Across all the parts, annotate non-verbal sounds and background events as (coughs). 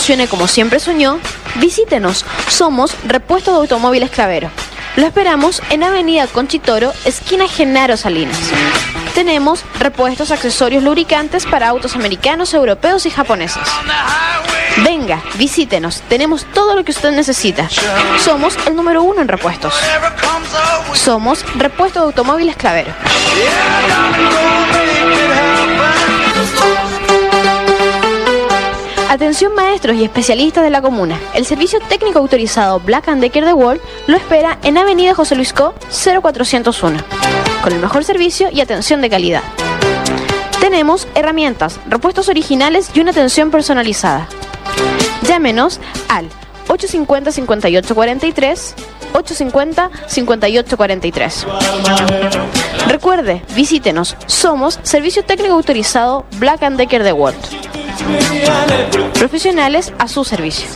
funcione como siempre soñó, visítenos. Somos Repuestos de Automóviles Clavero. Lo esperamos en Avenida Conchitoro, esquina Genaro Salinas. Tenemos repuestos, accesorios, lubricantes para autos americanos, europeos y japoneses. Venga, visítenos. Tenemos todo lo que usted necesita. Somos el número uno en repuestos. Somos Repuestos de Automóviles Clavero. Atención maestros y especialistas de la comuna. El servicio técnico autorizado Black Decker de World lo espera en Avenida José Luis Co 0401, con el mejor servicio y atención de calidad. Tenemos herramientas, repuestos originales y una atención personalizada. Llámenos al 850 5843 850 5843. Recuerde, visítenos. Somos Servicio Técnico Autorizado Black Decker de World. Profesionales a su servicio.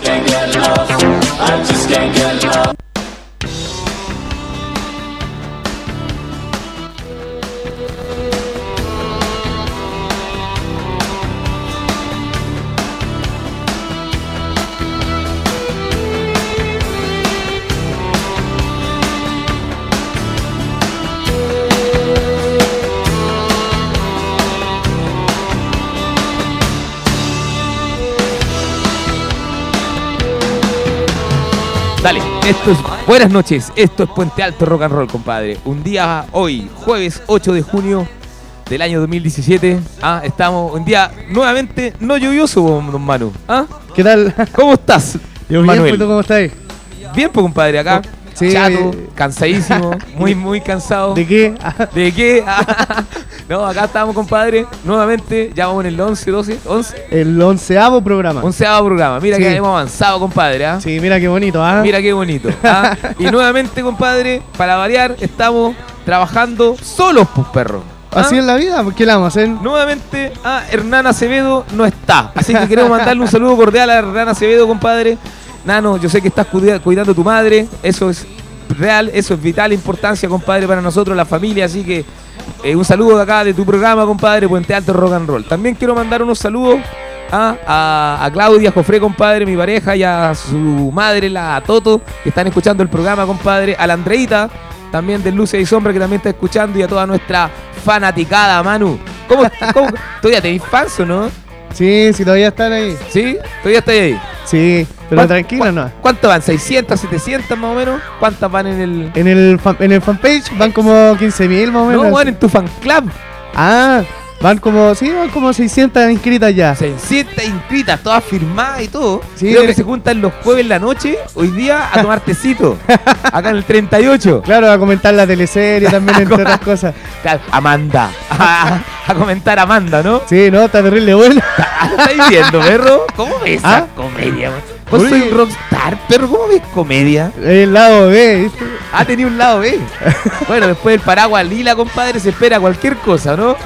Esto es buenas noches, esto es Puente Alto Rock and Roll, compadre. Un día hoy, jueves 8 de junio del año 2017. Ah, estamos un día nuevamente no lluvioso, don Manu. ¿Ah? ¿Qué tal? ¿Cómo estás? Yo bien, Manuel? ¿tú cómo estás? Bien, pues, compadre, acá. Sí. Chato, cansadísimo, muy, muy cansado. ¿De qué? ¿De qué? (laughs) no, acá estamos, compadre. Nuevamente, ya vamos en el 11, 12, 11. El onceavo programa. Onceavo programa. Mira Sí. que hemos avanzado, compadre. ¿ah? Sí, mira qué bonito, ¿ah? Mira qué bonito. ¿ah? (laughs) y nuevamente, compadre, para variar, estamos trabajando solos, pues, perro. ¿ah? Así es la vida, ¿por qué la vamos a hacer? Nuevamente, a Hernán Acevedo no está. Así que queremos mandarle un saludo cordial a Hernán Acevedo, compadre. Nano, yo sé que estás cuida- cuidando a tu madre. Eso es real, eso es vital importancia, compadre, para nosotros, la familia. Así que eh, un saludo de acá de tu programa, compadre, Puente Alto Rock and Roll. También quiero mandar unos saludos a, a- a Claudia Jofré, compadre, mi pareja, y a su madre, la Toto, que están escuchando el programa, compadre. A la Andreita, también de Luces y Sombra, que también está escuchando, y a toda nuestra fanaticada, Manu. ¿Cómo, cómo (laughs) todavía tenéis fans o no? Sí, sí, todavía están ahí. ¿Sí? ¿Todavía estáis ahí? Sí, pero ¿Cuán- tranquilo, ¿no? ¿Cuántas van? ¿600, 700 más o menos? ¿Cuántas van en el...? En el, fan- en el fanpage van como 15.000 más o menos. No, van en tu fan club. Ah, van como, sí, van como 600 inscritas ya. 600 inscritas, todas firmadas y todo. Sí, Creo que se juntan los jueves en la noche, hoy día, a tomar tecito. (laughs) Acá en el 38. Claro, a comentar la teleserie también, (laughs) entre otras cosas. Claro, Amanda. A, a comentar Amanda, ¿no? Sí, no, está terrible bueno. (laughs) ¿Estáis viendo, perro? ¿Cómo ves esa ¿Ah? comedia? Vos Oye. soy un rockstar, perro. ¿Cómo ves comedia? El lado B, ¿viste? Ah, tenía un lado B. (laughs) Bueno, después del paraguas lila, compadre, se espera cualquier cosa, ¿no?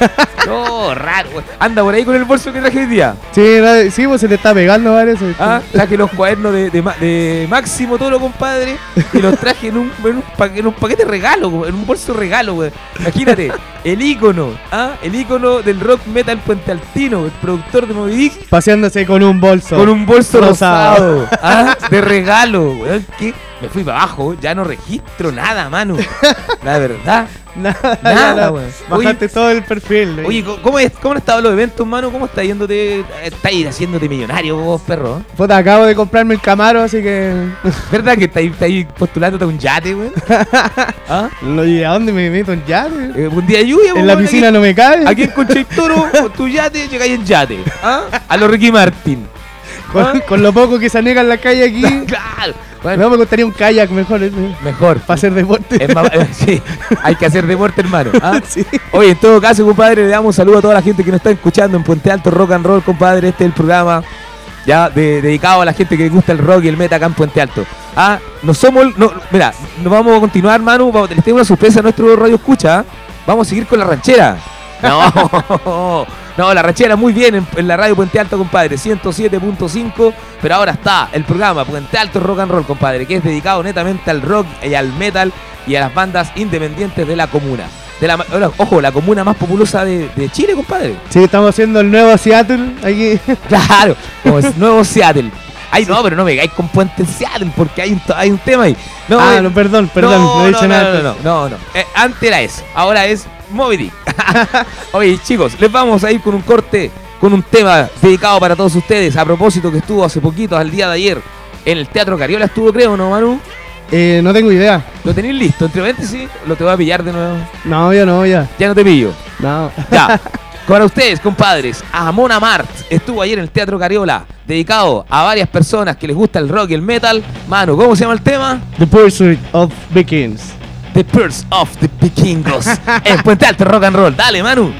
No, raro. güey. Anda por ahí con el bolso que traje hoy día. Sí, sí, pues se te está pegando, parece. Ah, traje los cuadernos de, de, de Máximo Toro, compadre, y los traje en un, en un, pa- en un paquete regalo, güey, en un bolso regalo, güey. Imagínate, el ícono, ¿ah? el ícono del rock metal Puente Altino, el productor de Moby Dick, Paseándose con un bolso. con un bolso Rosado. rosado, ¿ah? de regalo, güey. ¿Qué? Me fui para abajo, ya no registro nada, mano. La verdad. Nada, Nada, weón. Bajaste todo el perfil. Oye, ¿cómo- ¿cómo, es, ¿cómo han estado los eventos, mano? ¿Cómo está yéndote? Estáis haciéndote millonario vos, perro. Puta, acabo de comprarme el Camaro, así que. ¿Verdad que estáis, estáis postulándote a un yate, güey? (laughs) ¿Ah? Lo- ¿Y a dónde me meto en yate? Eh, un día de lluvia, En la weón, piscina aquí, no me cabe. Aquí en Concheitoro, con (laughs) tu yate, llegáis en yate. ¿Ah? A lo Ricky Martin. Con, ¿Ah? con lo poco que se anega en la calle aquí. (laughs) claro. Bueno, No, me gustaría un kayak mejor eh, mejor. para hacer deporte. Es más- eh, sí, hay que hacer deporte, hermano. ¿ah? (laughs) Sí. Oye, en todo caso, compadre, le damos un saludo a toda la gente que nos está escuchando en Puente Alto Rock and Roll, compadre. Este es el programa ya de- dedicado a la gente que le gusta el rock y el metal acá en Puente Alto. Ah, no somos. No, mira, nos vamos a continuar, Manu. Vamos, les tengo una sorpresa a nuestro radio escucha. ¿ah? Vamos a seguir con la ranchera. No, (laughs) no, la ranchera muy bien en, en la radio Puente Alto, compadre. 107.5. Pero ahora está el programa Puente Alto Rock and Roll, compadre, que es dedicado netamente al rock y al metal y a las bandas independientes de la comuna. De la, ojo, la comuna más populosa de, de Chile, compadre. Sí, estamos haciendo el nuevo Seattle aquí. (laughs) Claro, como es nuevo Seattle. Ay, no, pero no me caes con Puente Seattle porque hay un, hay un tema ahí. No, ah, eh, no, perdón, perdón, no, he dicho no, nada. No, no, no, no. Eh, antes era eso, ahora es Moby Dick. (laughs) Oye, chicos, les vamos a ir con un corte, con un tema dedicado para todos ustedes. A propósito que estuvo hace poquito, al día de ayer, en el Teatro Cariola estuvo, creo, ¿no, Manu? Eh, no tengo idea. ¿Lo tenéis listo? Entre paréntesis, lo te voy a pillar de nuevo. No, ya no, ya. Ya no te pillo. No. Ya. (laughs) Para ustedes, compadres, Amon Amart estuvo ayer en el Teatro Cariola, dedicado a varias personas que les gusta el rock y el metal. Manu, ¿cómo se llama el tema? The Pursuit of Vikings. The Purse of the Vikingos. en Puente Alto Rock and Roll. Dale, Manu.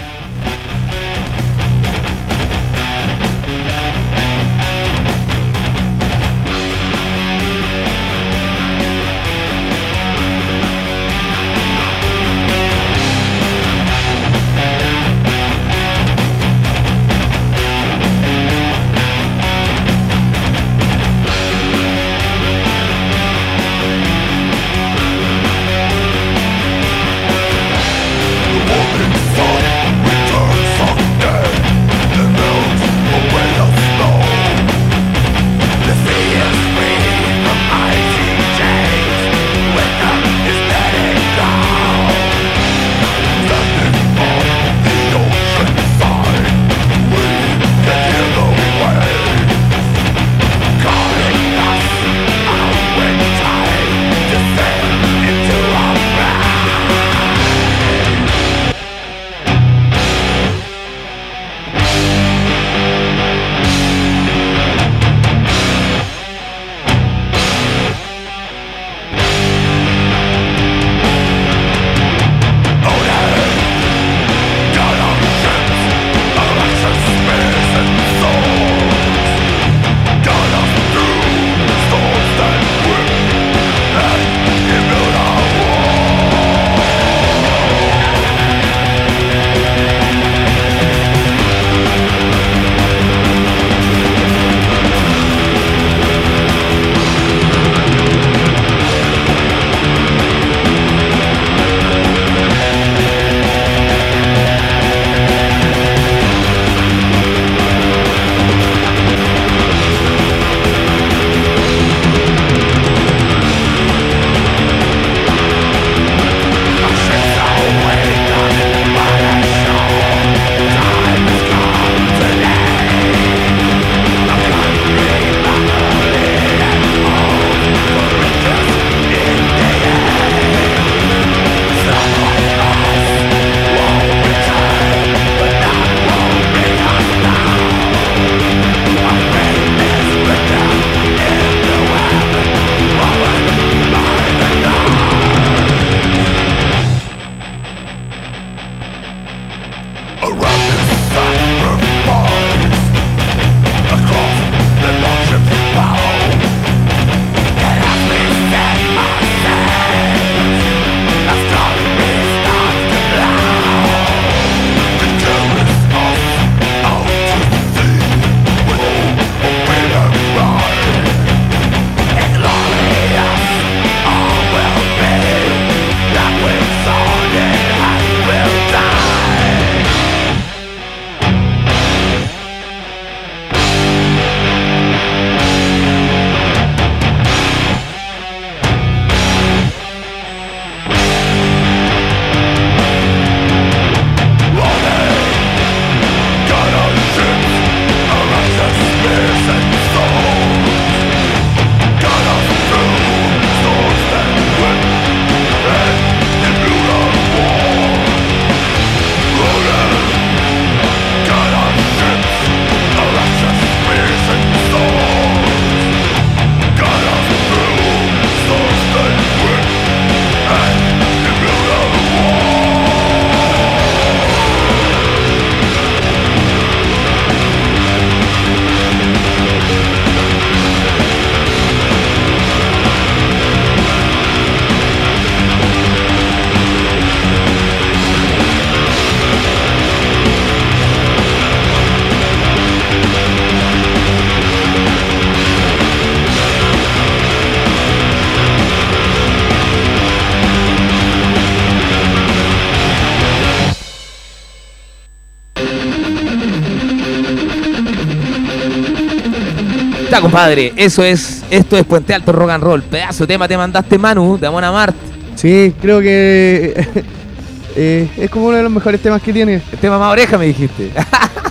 Compadre. Eso es, esto es Puente Alto Rock and Roll. Pedazo de tema te mandaste, Manu, de Amon Amart. Sí, creo que (laughs) eh, es como uno de los mejores temas que tiene. El tema más oreja, me dijiste. (laughs)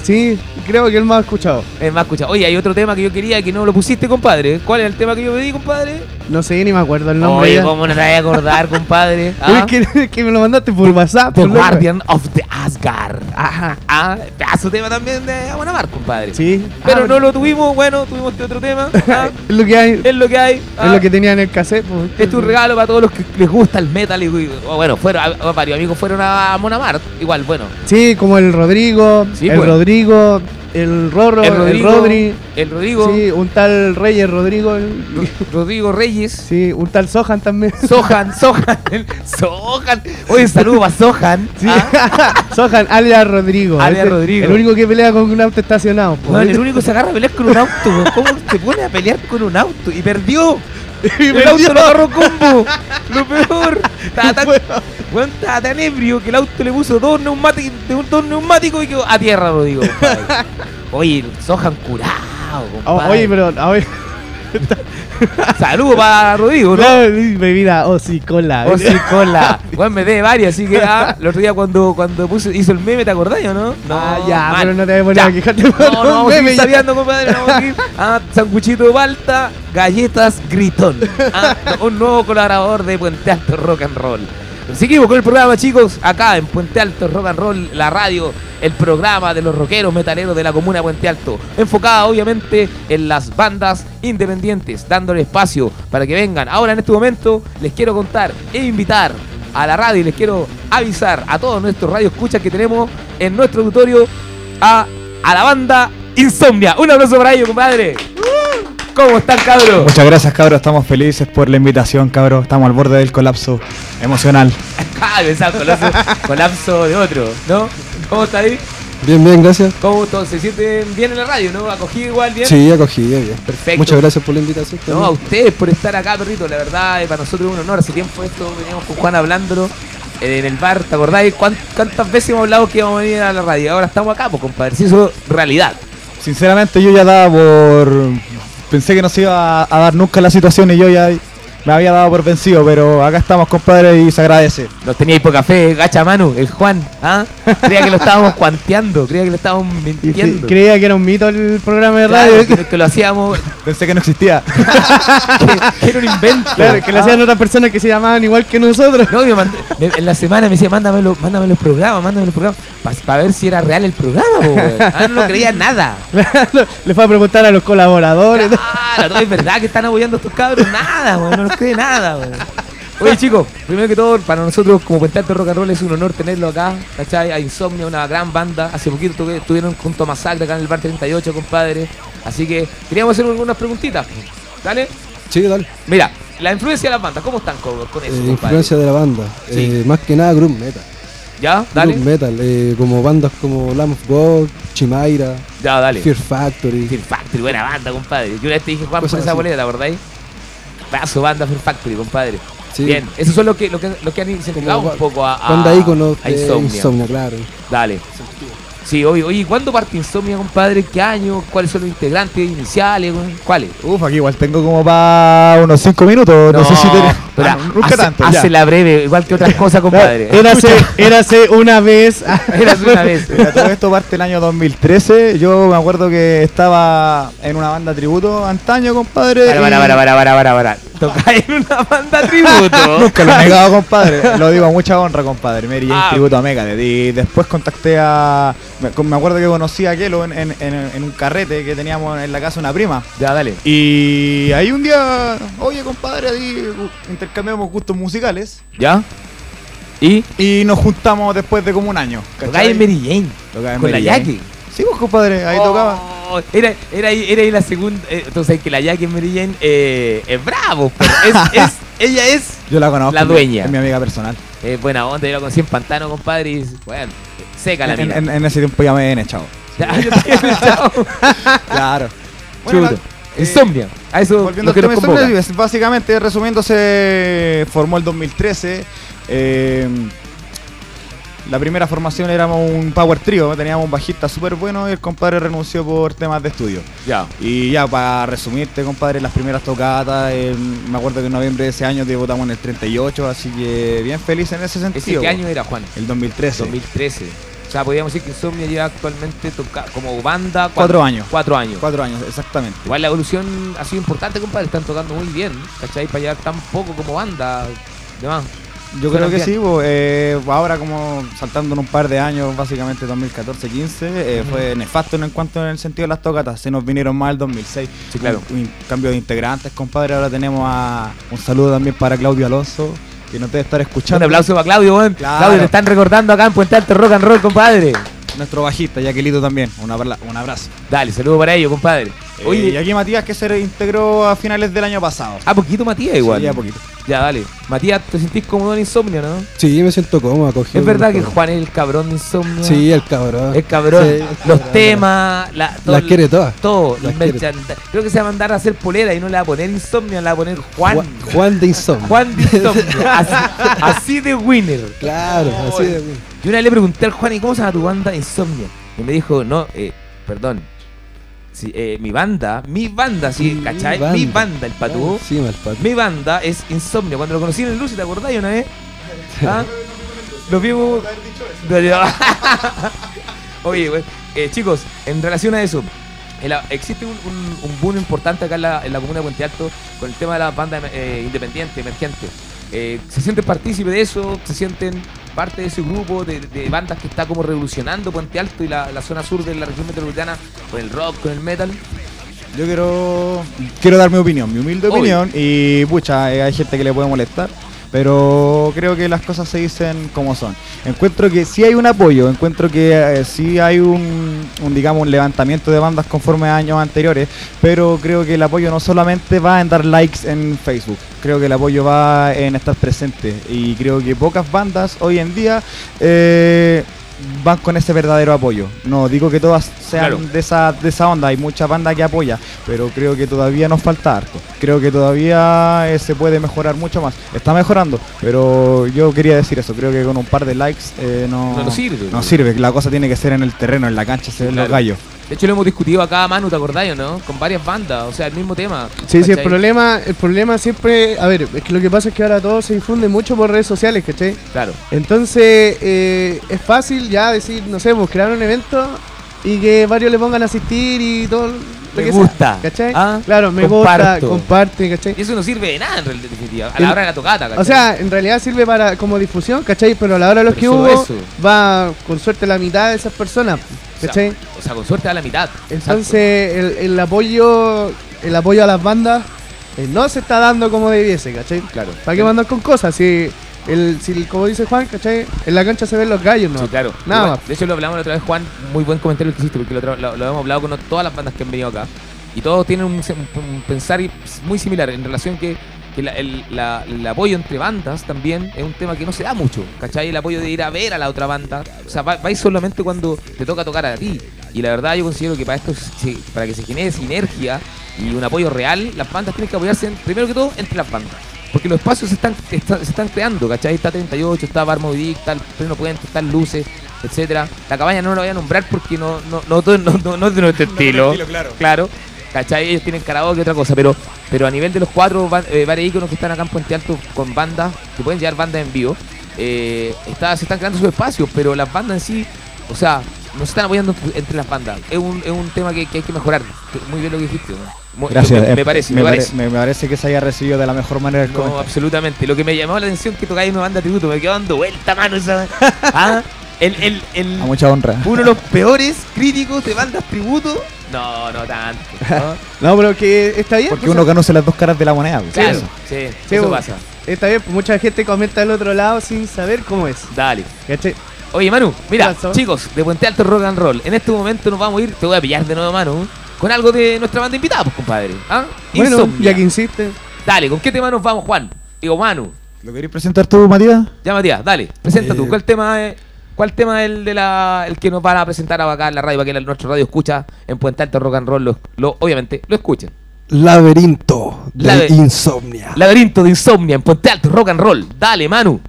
Sí, creo que el más escuchado. es más escuchado. Oye, hay otro tema que yo quería que no lo pusiste, compadre. ¿Cuál es el tema que yo pedí, compadre? No sé, ni me acuerdo el nombre. Oye, ya. ¿cómo no te vas a acordar, (laughs) compadre? ¿Ah? Es que, que me lo mandaste por WhatsApp. The por loco. Guardian of the Asgard. Ajá. Ah, pedazo tema también de Amon Amart, compadre. Sí. Pero Ah, no lo tuvimos, bueno, tuvimos este otro tema. (laughs) Ah, Es lo que hay. es lo que hay. Es lo que tenía en el cassette. pues. Este es un regalo para todos los que les gusta el metal. Y, bueno, fueron, a- a varios amigos fueron a Monamart. Igual, bueno. Sí, como el Rodrigo, Sí, el pues. Rodrigo, el Rorro, el, el Rodrigo. Rodri. El Rodrigo. Sí, un tal Reyes Rodrigo. Rodrigo Reyes. Sí, un tal Sohan también. (laughs) Sohan, Sohan, Sohan. Oye, saludo para Sohan. (laughs) Sí. Ah, (laughs) Sohan, alias Rodrigo. Alias Este, Rodrigo. El único que pelea con un auto estacionado. el único que se agarra a pelear con un auto. ¿Cómo se pone a pelear con un auto? Y perdió. (laughs) Y el auto lo agarró combo. Lo peor. (laughs) Estaba tan, weón, estaba tan ebrio que el auto le puso dos neumáticos, dos neumáticos y quedó a tierra, Rodrigo. compadre. (laughs) Oye, Sohan curado, compadre. oye, pero a ver, (laughs) Saludos para Rodrigo, ¿no? no, bebida osicola. O sí, cola. Bueno, (laughs) me dé varias, así que ah, el otro día cuando, cuando puso, hizo el meme, ¿te acordás o no? Ah, ya, mal. pero no te voy a poner a por No, no, vamos a seguir memes, ya. sabiando, compadre. Vamos a seguir. Ah, sanguchito de palta, galletas gritón. Ah, un nuevo colaborador de Puente Alto Rock and Roll. Seguimos con el programa, chicos, acá en Puente Alto Rock and Roll, la radio, el programa de los rockeros metaleros de la comuna Puente Alto, enfocada obviamente en las bandas independientes, dándole espacio para que vengan. Ahora en este momento les quiero contar e invitar a la radio y les quiero avisar a todos nuestros radioescuchas que tenemos en nuestro auditorio a, a la banda Insomnia. Un aplauso para ellos, compadre. ¿Cómo están, cabros? Muchas gracias, cabros. Estamos felices por la invitación, cabros. Estamos al borde del colapso emocional. (laughs) Ah, colapso, colapso de otro, ¿no? ¿Cómo está ahí? Bien, bien, gracias. ¿Cómo todos se sienten bien en la radio, no? ¿Acogido igual bien? Sí, acogí, bien, bien. Perfecto. Muchas gracias por la invitación. No, a también. ustedes por estar acá, perrito. La verdad, eh, para nosotros es un honor. Hace tiempo esto veníamos con Juan hablándolo eh, en el bar. ¿Te acordáis cuán- cuántas veces hemos hablado que íbamos a venir a la radio? Ahora estamos acá, pues, compadre. Si eso es realidad. Sinceramente, yo ya daba por. Pensé que no se iba a, dar nunca la situación y yo ya me había dado por vencido, pero acá estamos, compadre, y se agradece. Nos teníais poca fe, gacha Manu, el Juan. ¿ah? Creía que lo estábamos (laughs) cuanteando, creía que lo estábamos sí, mintiendo. creía que era un mito el programa de Claro, radio. que, que lo hacíamos, (laughs) Pensé que no existía. (laughs) que, que era un invento. Claro, que lo Ah. hacían otras personas que se llamaban igual que nosotros. No, y me mandó- me- en la semana me decía, mándame, mándame los programas, mándame los programas, para ver si era real el programa. Ah, no lo creía nada. Le fue a preguntar a los colaboradores. Claro, no es verdad que están apoyando a estos cabros, nada, weón, no cree nada, weón. Oye chicos, primero que todo, para nosotros como Puente Alto Rock and Roll es un honor tenerlo acá, ¿cachai? A Insomnia, una gran banda. Hace poquito tuve- estuvieron junto a Masacre acá en el Bar 38, compadre. Así que queríamos hacer algunas preguntitas. ¿Dale? Sí, dale. Mira, la influencia de las bandas, ¿cómo están con, con eso, Eh, influencia de la banda. Sí. Eh, más que nada group metal. ¿Ya? Dale. Group metal. eh, como bandas como Lamb of God, Chimaira, Ya, dale. Fear Factory. Fear Factory, buena banda, compadre. Yo una vez te dije, Juan, por esa así. boleta, ¿te acordáis? Paso banda Fear Factory, compadre. Sí. Bien, esos son los que, lo que, lo que han incentivado Como un poco a, a, Banda ícono a Insomnia. Insomnia. claro. Dale. Sí, oye, oye, ¿cuándo parte Insomnia, compadre? ¿Qué año? ¿Cuáles son los integrantes iniciales? ¿Cuáles? Uf, aquí igual tengo como para unos 5 minutos. No, sé si te. pero Ah, nunca hace, tanto. ya. hace la breve, igual que otras cosas, (laughs) compadre. Érase, érase una vez. (laughs) Eras una vez. Mira, todo esto parte el año 2013. Yo me acuerdo que estaba en una banda tributo antaño, compadre. Para, para, para, para, para, para, para. Tocáis en una banda (laughs) tributo. Nunca lo he negado, compadre. (laughs) Lo digo a mucha honra, compadre. Mary Jane Ah. tributo a Megadeth. Y después contacté a. Me, acuerdo que conocí a Kelo en, en- un carrete que teníamos en la casa de una prima. Ya, dale. Y ahí un día, oye, compadre, ahí intercambiamos gustos musicales. ¿Ya? ¿Y? Y nos juntamos después de como un año. Tocáis en Mary Jane. En Con la Jane. Jackie. Sí, pues, compadre, ahí tocaba. Oh, Era, era, ahí, era ahí la segunda. eh, entonces, que la Jackie en Mary Jane eh, es bravo. pero es, (laughs) es, ella es Yo la conozco. La dueña. Es mi amiga personal. eh, buena onda. Yo la conocí en Pantano, compadre. Y bueno, seca la En, mina. en- en ese tiempo ya me habían echado. (laughs) Ya, yo te quiero, chao. Claro. (laughs) Bueno, la- eh, Insomnia. A eso Volviendo lo al que nos tema básicamente, resumiendo, se formó el 2013. eh, La primera formación éramos un power trio, teníamos un bajista súper bueno y el compadre renunció por temas de estudio. Ya. Y ya, para resumirte, compadre, las primeras tocatas, eh, me acuerdo que en noviembre de ese año debutamos en el 38, así que bien feliz en ese ¿Ese sentido. qué año era, Juan? El 2013. 2013. O sea, podríamos decir que Insomnia lleva actualmente toca como banda. Cuatro años. Cuatro años. Cuatro años, exactamente. Igual la evolución ha sido importante, compadre. Están tocando muy bien, ¿cachai? Para llegar tan poco como banda. Demás. Yo creo que sí, po, eh, ahora como saltando en un par de años, básicamente 2014-15, eh, fue nefasto en cuanto en el sentido de las tocatas, se nos vinieron mal el 2006. Sí, claro. Un, un cambio de integrantes, compadre, ahora tenemos a un saludo también para Claudio Alonso, que nos debe estar Un escuchando. aplauso para Claudio. Claro. Claudio, te están recordando acá en Puente Alto Rock and Roll, compadre. Nuestro bajista, Yaquelito también, un, abra- un abrazo. Dale, saludo para ellos, compadre. Oye, Oye, y aquí Matías que se integró a finales del año pasado. a poquito Matías igual. Sí, ya poquito. Ya, dale. Matías, ¿te sentís cómodo en Insomnia, no? Sí, me siento cómodo, acogido. Es verdad que Juan es el cabrón de Insomnia. Sí, el cabrón. Es cabrón. Sí, el Los cabrón. temas, la, todo Las el- quiere todas. Todo, Las el. Creo que se va a mandar a hacer polera y no le va a poner Insomnia, le va a poner Juan. Juan, Juan de Insomnio. Juan de Insomnia. (laughs) así, así de winner. Claro, así de Yo una vez le pregunté al Juan, ¿y cómo se llama tu banda? Insomnia. Y me dijo, no, eh, perdón. Sí, eh, mi banda, mi banda, sí, Mi ¿cachai? banda. Mi banda, el patú. Sí, el patú. Mi banda es Insomnia. Cuando lo conocí en el Lucy, ¿te acordás una vez? ¿Ah? Lo vimos. (laughs) Oye, güey, eh, chicos, en relación a eso, el- existe un, un- un boom importante acá en la, en la comuna de Puente Alto con el tema de la banda eh, independiente, emergente. Eh, se sienten partícipes de eso, se sienten parte de ese grupo de, de bandas que está como revolucionando Puente Alto y la, la zona sur de la región metropolitana con el rock, con el metal. Yo quiero quiero dar mi opinión, mi humilde Obvio. opinión y pucha, eh, hay gente que le puede molestar, pero creo que las cosas se dicen como son. Encuentro que sí hay un apoyo, encuentro que eh, sí hay un, un, digamos un levantamiento de bandas conforme a años anteriores, pero creo que el apoyo no solamente va en dar likes en Facebook, creo que el apoyo va en estar presente y creo que pocas bandas hoy en día eh, van con ese verdadero apoyo. No digo que todas sean Claro. de esa de esa onda, hay mucha banda que apoya, pero creo que todavía nos falta harto. Creo que todavía eh, se puede mejorar mucho más. Está mejorando, pero yo quería decir eso, creo que con un par de likes eh, no, No nos sirve. no sirve, la cosa tiene que ser en el terreno, en la cancha, se ven Claro. los gallos. De hecho, lo hemos discutido acá, Manu, ¿te acordás o no? Con varias bandas, o sea, el mismo tema. Sí, sí, el problema, el problema siempre, a ver, es que lo que pasa es que ahora todo se difunde mucho por redes sociales, ¿cachai? Claro. Entonces, eh, es fácil ya decir, no sé, pues crear un evento y que varios le pongan a asistir y todo lo Me que gusta. sea, ¿cachai? Ah, claro, me comparto. gusta, comparte, ¿cachai? Y eso no sirve de nada en realidad, definitiva. A El- la hora de la tocata, ¿cachai? O sea, en realidad sirve para como difusión, ¿cachai? Pero a la hora de los Pero que hubo, eso. va con suerte la mitad de esas personas, O sea, ¿cachai? O sea, con suerte a la mitad. Entonces, el, el apoyo el apoyo a las bandas eh, no se está dando como debiese, ¿cachai? Claro. ¿Para qué mandar con cosas? Si, el, si como dice Juan, ¿cachai? En la cancha se ven los gallos, ¿no? Sí, claro. Nada Igual, más. De hecho, lo hablamos la otra vez, Juan. Muy buen comentario que hiciste, porque lo, otra- lo- lo hemos hablado con todas las bandas que han venido acá. Y todos tienen un, pensar muy similar en relación que, que la- el, la- el apoyo entre bandas también es un tema que no se da mucho. ¿Cachai? El apoyo de ir a ver a la otra banda. O sea, va- vais solamente cuando te toca tocar a ti. Y la verdad, yo considero que para esto, se- para que se genere sinergia y un apoyo real, las bandas tienen que apoyarse, en- primero que todo, entre las bandas. Porque los espacios se están, está- se están creando, ¿cachai? Está 38, está Bar Movidic, está el Pleno Puente, están Luces, etcétera. La cabaña no la voy a nombrar porque no, no, no, es de nuestro estilo. claro. ¿Cachai? Ellos tienen karaoke otra cosa, pero pero a nivel de los cuatro eh, bares íconos que están acá en Puente Alto con bandas, que pueden llevar bandas en vivo, eh, está, se están creando sus espacios, pero las bandas en sí, o sea, no se están apoyando entre las bandas. Es un, es un tema que, que hay que mejorar. Muy bien lo que dijiste. ¿no? Gracias. Me, eh, me parece, me, me, pare- parece. me- me parece que se haya recibido de la mejor manera el No, comentario. absolutamente. Lo que me llamó la atención es que tocáis una banda tributo. Me quedo dando vuelta, mano. Esa... (laughs) ¿Ah? El, el, el- A mucha honra. uno de los peores críticos de bandas tributo. No, no tanto. ¿no? (laughs) No, pero que está bien. Porque pues, uno conoce las dos caras de la moneda. pues. Claro, Eso. sí, Sí, eso bueno. pasa. Está bien, pues mucha gente comenta del otro lado sin saber cómo es. Dale. Oye, Manu, mira, chicos, de Puente Alto Rock and Roll. En este momento nos vamos a ir, te voy a pillar de nuevo, Manu, con algo de nuestra banda invitada, pues, compadre. ¿Ah? Bueno, Insomnia. ya que insiste. Dale, ¿con qué tema nos vamos, Juan? Digo, Manu. ¿Lo queréis presentar tú, Matías? Ya, Matías, dale, presenta tú. Eh. ¿Cuál tema es, cuál tema es el, de la, el que nos van a presentar acá en la radio para que la- nuestro radio escucha en Puente Alto Rock and Roll? Lo, lo- obviamente, lo escuchen. Laberinto de Labe- insomnia. Laberinto de Insomnia en Puente Alto Rock and Roll. Dale, Manu.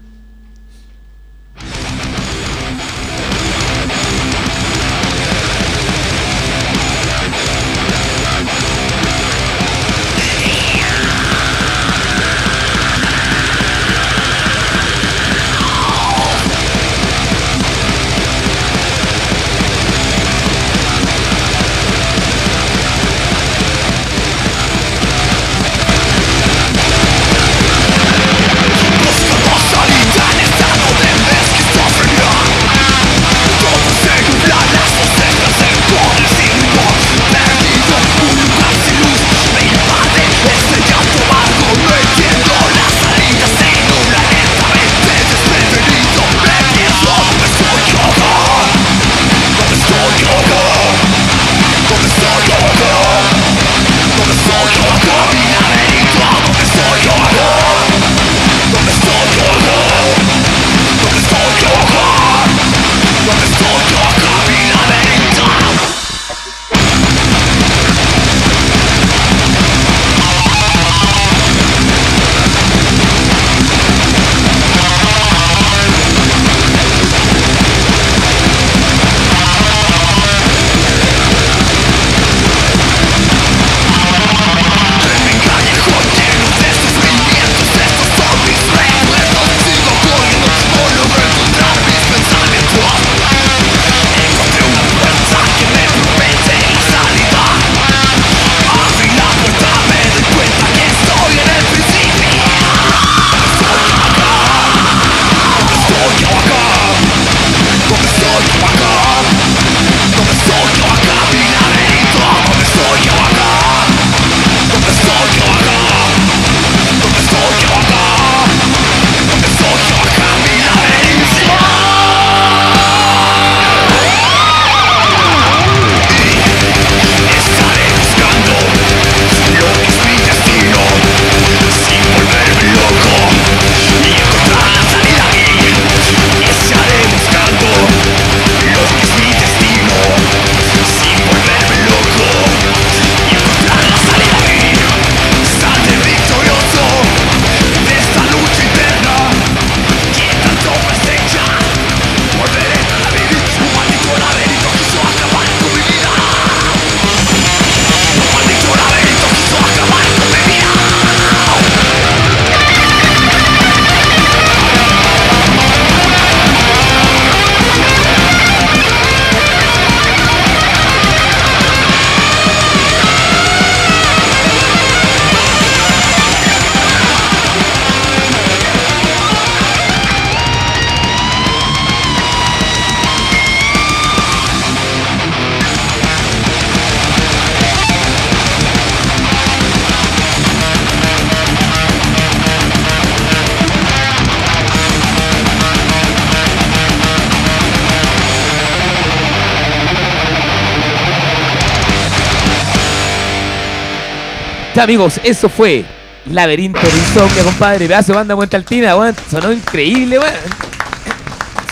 Ya, amigos, eso fue Laberinto de Insomnia, compadre. Pedazo banda Puente Altina, weón. Sonó increíble, weón.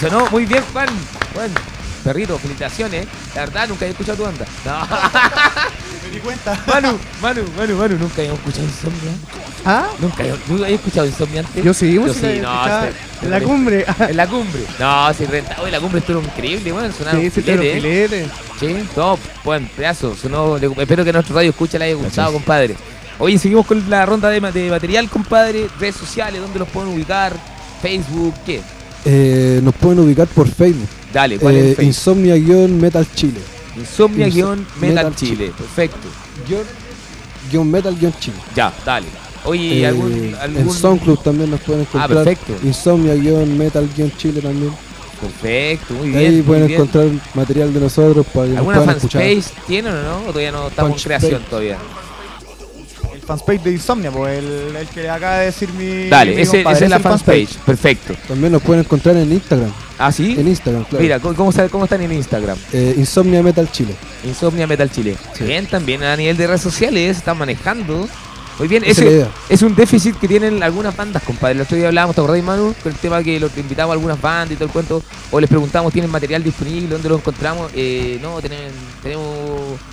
Sonó muy bien, Juan. Juan, perrito, felicitaciones. La verdad, nunca había escuchado tu banda. No. Me di cuenta. Manu, Manu, Manu, Manu, nunca había escuchado Insomnia. ¿Ah? Nunca había, ¿nunca había escuchado Insomnia antes. Yo sí, Yo sí, no, en la cumbre. En la cumbre. No, sí, renta. Oye, la cumbre estuvo increíble, weón. Sonaron Sí, sí, pero filete, ¿eh? filete. Sí, no, buen pedazo. Sonó, espero que nuestro radio escucha le haya gustado, compadre. Oye, seguimos con la ronda de, de material, compadre. Redes sociales, ¿dónde los pueden ubicar? Facebook, ¿qué? Eh, nos pueden ubicar por Facebook. Dale, ¿cuál Eh, es el Facebook? Insomnia-Metal Chile. Insomnia-Metal Metal Chile. Chile. Perfecto. Guión, guion metal guion Chile. Ya, dale. Oye, Eh, algún, algún... En SoundCloud también nos pueden encontrar. perfecto. Insomnia-Metal guion Chile también. Perfecto, muy bien. ahí muy pueden bien. encontrar material de nosotros para que nos ¿Alguna puedan escuchar. fanpage tienen o no? ¿O todavía no estamos en creación todavía? Fanpage de Insomnia, pues el, el que acaba de decir mi. Dale, mi ese, compadre, esa es la el fanpage. Perfecto. También nos pueden encontrar en Instagram. ¿Ah, sí? En Instagram, claro. Mira, ¿cómo, cómo, están en Instagram? Eh, Insomnia Metal Chile. Insomnia Metal Chile. Sí. Bien, también a nivel de redes sociales están manejando. Muy bien, Esa ese es un déficit que tienen algunas bandas, compadre. El otro día hablábamos, ¿te acordás, Manu? Con el tema que los invitamos a algunas bandas y todo el cuento. O les preguntamos, ¿tienen material disponible? ¿Dónde lo encontramos? Eh, no, tenemos tenemos,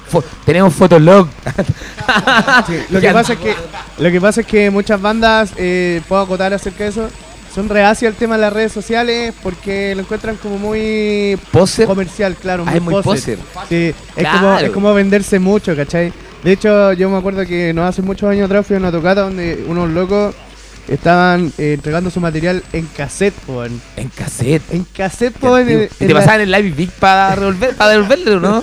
fo- tenemos Fotolog. (laughs) Lo que pasa es que lo que pasa es que muchas bandas eh, puedo acotar acerca de eso son reacias al tema de las redes sociales porque lo encuentran como muy Poser. comercial, claro, Ah, es muy poser. Sí, es, Claro. como, es como venderse mucho, ¿cachai? De hecho, yo me acuerdo que no hace muchos años atrás fui a una tocata donde unos locos estaban eh, entregando su material en cassette, weón. En cassette. En cassette, weón. ¿Y te la- pasaban el live big para devolver, para devolverle o no?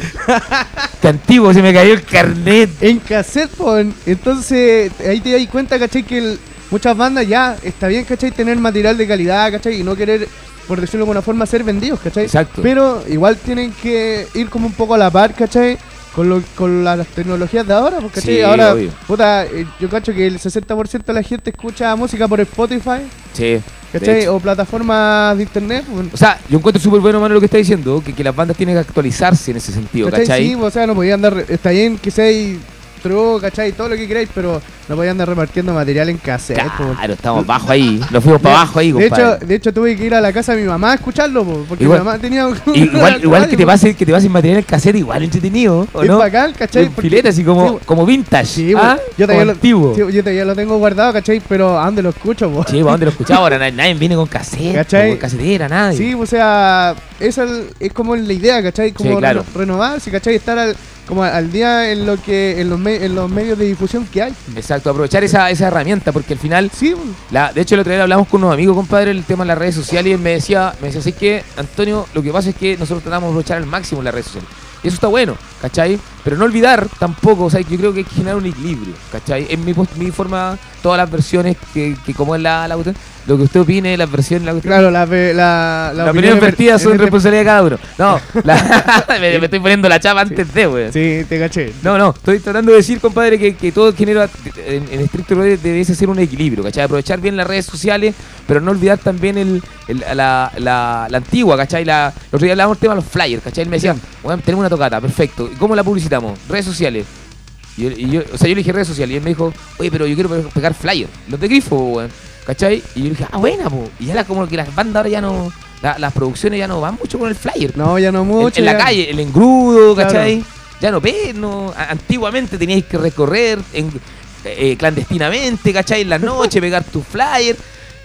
Qué antiguo, se me cayó el carnet. En cassette, weón. Entonces, ahí te das cuenta, ¿cachai? Que el- muchas bandas ya está bien, ¿cachai? Tener material de calidad, ¿cachai? Y no querer, por decirlo de alguna forma, ser vendidos, ¿cachai? Exacto. Pero igual tienen que ir como un poco a la par, ¿cachai? Con, lo, con las tecnologías de ahora, porque. Sí, ahora, obvio. puta, eh, yo cacho que el 60% de la gente escucha música por Spotify, Sí. O plataformas de internet. O sea, yo encuentro súper bueno, mano, lo que está diciendo, que, que las bandas tienen que actualizarse en ese sentido, ¿Cachai? ¿cachai? Sí, o sea, no podían andar. Está bien que seáis true, ¿cachai? Todo lo que queráis, pero no podían andar repartiendo material en cassette. po. Claro, estamos abajo ahí. Nos fuimos para abajo ahí, de hecho, de hecho, tuve que ir a la casa de mi mamá a escucharlo, po, porque Igual- mi mamá tenía un. (laughs) Igual, igual que te radio, pase, que te pasen material en cassette, igual entretenido, ¿o Es no? bacán, ¿cachai? En Porque- así como, sí, como vintage. Sí, ¿ah? yo todavía lo, antiguo. sí, yo todavía lo tengo guardado, ¿cachai? Pero ¿a dónde lo escucho, po? Sí, ¿para dónde lo escuchaba? Ahora (laughs) nadie, viene con cassette, ¿Cachai? con casetera, nadie. Sí, o sea, esa es, como la idea, ¿cachai? Como claro. reno- renovarse, ¿cachai? Estar al, como al día en lo que en los, me- en los medios de difusión que hay. Exacto, aprovechar esa, esa herramienta, porque al final Sí. La, de hecho, el otro día hablamos con unos amigos, compadre, el tema de las redes sociales y él me decía, me decía, así que, Antonio, lo que pasa es que nosotros tratamos de aprovechar al máximo las redes sociales. Y eso está bueno, ¿cachai? Pero no olvidar tampoco, o sea, yo creo que hay que generar un equilibrio, ¿cachai? En mi, mi forma, todas las versiones, que, que como es la, la cuestión, lo que usted opine, las versiones, la cuestión. Claro, la, ve- la, Las opiniones vertidas son responsabilidad de cada uno. No, (laughs) la- (laughs) me, me estoy poniendo la chapa antes de, weón. Sí, te caché. No, no, estoy tratando de decir, compadre, que, que todo genera, en, en estricto debe ser un equilibrio, ¿cachai? Aprovechar bien las redes sociales, pero no olvidar también el, el- la, la, la antigua, ¿cachai? La, el otro día hablábamos del tema de los flyers, ¿cachai? Él me decía, bueno, tenemos una tocata, perfecto. ¿Y cómo la publicitamos? Redes sociales. Y, yo- y yo, o sea, yo le dije redes sociales y él me dijo, oye, pero yo quiero pe- pegar flyers, los de grifo, weón, ¿cachai? Y yo le dije, ah, buena, po. Y ya la, como que las bandas ahora ya no, la- las producciones ya no van mucho con el flyer. No, ya no mucho. en, la ya. calle, el engrudo, Claro. ¿cachai? Ya no ve, no. Antiguamente teníais que recorrer en- eh, clandestinamente, ¿cachai? En la noche, (laughs) pegar tu flyer.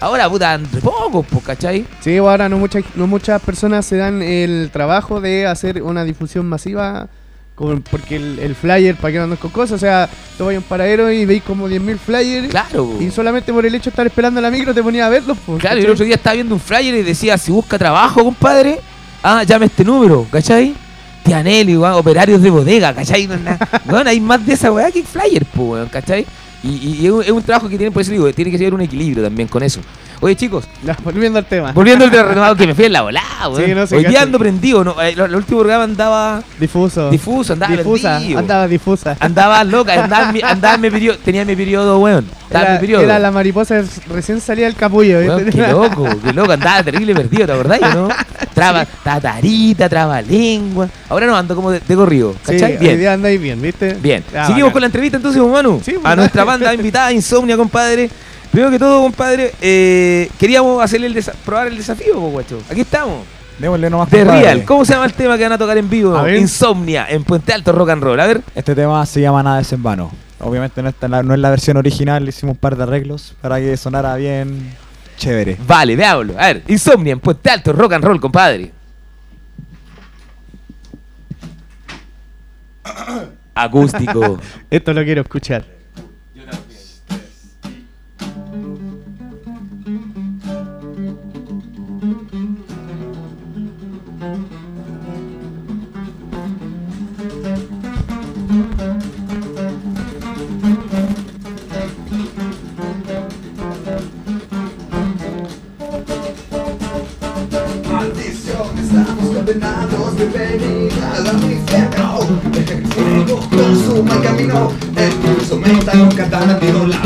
Ahora, puta, entre pocos, pues, ¿cachai? Sí, ahora no muchas, no muchas personas se dan el trabajo de hacer una difusión masiva. Porque el, el flyer, ¿para qué andan con cosas? O sea, tú vas a un paradero y veis como 10.000 flyers. Claro. Y solamente por el hecho de estar esperando la micro te ponía a verlos. pues, Claro, y el otro día estaba viendo un flyer y decía, si busca trabajo, compadre, ah, llame este número, ¿cachai? Tianelli, weón, operarios de bodega, ¿cachai? No, (laughs) weón, hay más de esa weá que flyer, pues, ¿cachai? Y, es un trabajo que tiene, por eso digo, tiene que ser un equilibrio también con eso. Oye, chicos, volviendo al tema. volviendo al tema renovado que me fui en la (laughs) volada, weón. Sí, no sé, Hoy día ando prendido, ¿no? Eh, el último programa andaba Difuso. difuso, andaba difusa. perdido. Andaba difusa. Andaba loca, (laughs) andaba, mi- andaba en mi periodo, tenía mi periodo, weón. Estaba en Era, mi periodo. era la mariposa recién salía del capullo. Weón, ¿viste? qué (laughs) loco, qué loco, andaba terrible perdido, ¿te acordás, o no? Traba, tatarita, traba lengua. Ahora no ando como de, de corrido, Sí, ¿cachai? hoy Bien. día andáis bien, ¿viste? Bien, Ah, seguimos bacán. con la entrevista entonces, pues, Manu. Sí, pues, a nuestra banda invitada, Insomnia, compadre. Primero que todo, compadre, eh, queríamos hacerle el probar el desafío, guacho. Aquí estamos. Démosle nomás The. Real. ¿Cómo se llama el tema que van a tocar en vivo? A. Insomnia, en Puente Alto Rock and Roll. A ver. Este tema se llama Nada es en vano. Obviamente no, está no es la versión original, le hicimos un par de arreglos para que sonara bien chévere. Vale, veámoslo. A ver, Insomnia, en Puente Alto Rock and Roll, compadre. (coughs) Acústico. (coughs) Esto lo quiero escuchar. Condenados (laughs) de venir al infierno. Deja que el fuego consuma el camino. El pulso aumenta con cada latido la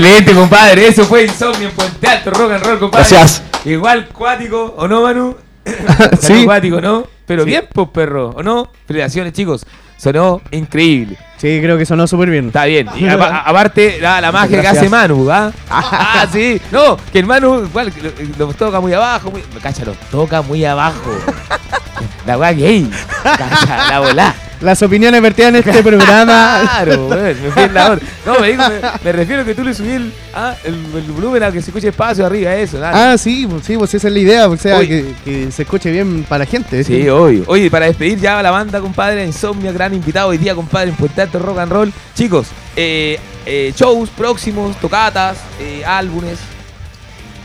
Excelente, compadre. Eso fue Insomnia en Puente Alto Rock and Roll, compadre. Gracias. Igual cuático, ¿o no, Manu? (laughs) Sí. cuático, ¿no? Pero bien, pues, perro, ¿o no? Felicitaciones, chicos. Sonó increíble. Sí, creo que sonó súper bien. Está bien. Y (laughs) aparte, la, la magia que Gracias. hace Manu, ¿ah? (laughs) Ah, sí. No, que el Manu igual, que lo, lo toca muy abajo. Muy, cacha, lo toca muy abajo. La weá gay. Cacha, la volá. Las opiniones vertidas en este (laughs) programa. Claro, (laughs) me fui en la hora. No, me, digo, me, me refiero a que tú le subí el, ah, el, el volumen a que se escuche espacio arriba, eso. Ah, sí, pues sí, pues esa es la idea, o sea, que, que se escuche bien para la gente. Sí, obvio. Oye, para despedir ya a la banda, compadre, Insomnia, gran invitado hoy día, compadre, en Puente Alto Rock and Roll. Chicos, eh, eh, shows próximos, tocatas, eh, álbumes.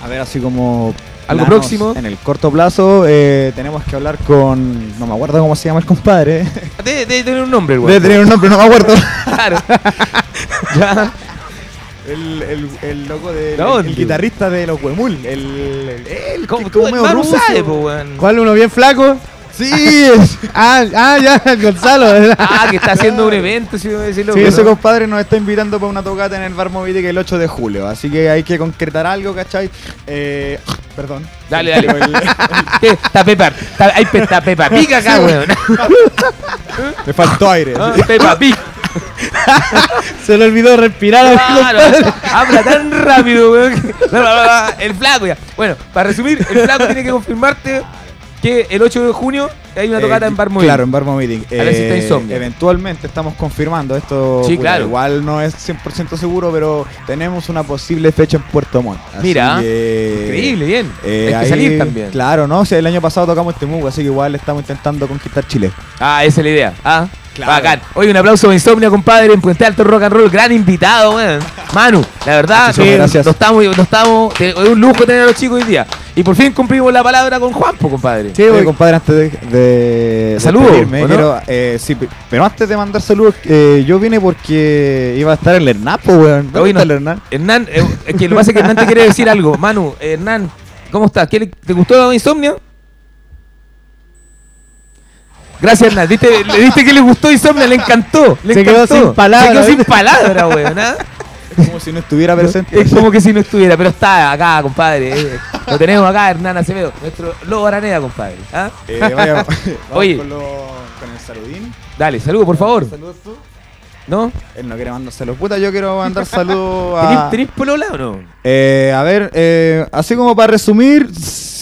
A ver, así como. ¿Algo planos próximo? En el corto plazo eh, tenemos que hablar con. No me acuerdo cómo se llama el compadre. (laughs) Debe, debe tener un nombre, güey. Debe tener un nombre, no me acuerdo. (laughs) Claro. (laughs) ya. El, el, el loco del ¿De dónde? el guitarrista de los Huemul. El, el, ¿Cómo como medio ruso. ¿Cuál uno bien flaco? Sí, Ah, ah, ya, Gonzalo. ¿verdad? Ah, que está haciendo un evento, si voy a decirlo. Sí, ¿no? ese compadre nos está invitando para una tocata en el Bar Movidic el 8 de julio. Así que hay que concretar algo, ¿cachai? Eh, perdón. Dale, dale. ¿Qué? (laughs) Está Pepa. Está, hay pe- está Pepa (laughs) Pica acá, weón. (laughs) me faltó aire. Ah, Pepa Pig. Se le olvidó respirar. Claro, habla tan rápido, weón. El flaco ya. Bueno, para resumir, el flaco tiene que confirmarte que el 8 de junio hay una tocata Eh, en Bar Móvil. Claro, en Bar está Insomnia. Eventualmente estamos confirmando esto. Sí, claro. Igual no es 100% seguro, pero tenemos una posible fecha en Puerto Montt. Mira, que, Increíble, bien. eh, hay que ahí- salir también. Claro, ¿no? O sea, el año pasado tocamos en Temuco, así que igual estamos intentando conquistar Chile. Ah, esa es la idea. Ah, Claro. bacán. Oye, un aplauso a Insomnia, compadre, en Puente Alto Rock and Roll. Gran invitado, weón. Manu, la verdad, Muchísimas que gracias. no estamos, no estamos, es un lujo tener a los chicos hoy día. Y por fin cumplimos la palabra con Juanpo, compadre. Sí, Oye, güey. compadre, antes de, de Saludos, eh, sí, pe- pero antes de mandar saludos, eh, yo vine porque iba a estar el Hernán, pues, weón. ¿Dónde Hoy está el Hernán? Hernán, eh, es que lo que pasa es que Hernán te quiere decir algo. Manu, eh, Hernán, ¿cómo estás? ¿Qué le- ¿Te gustó Insomnia? Gracias, Hernán. ¿Viste, le viste que le gustó Insomnia? Le encantó. Le Se quedó encantó. sin palabras, Se quedó sin palabras, weón. ¿ah? Como si no estuviera presente. Es como que si no estuviera, pero está acá, compadre. eh. Lo tenemos acá, Hernán Acevedo, nuestro lobo araneda, compadre. ¿ah? Eh, vaya, (laughs) vamos (laughs) Oye. Con, lo- con el saludín. Dale, saludo, por favor. ¿Saludos tú? ¿No? Él no quiere mandar saludos. Puta, yo quiero mandar saludos ¿Tenís, a... tenís polola o no? Eh, a ver, eh, así como para resumir,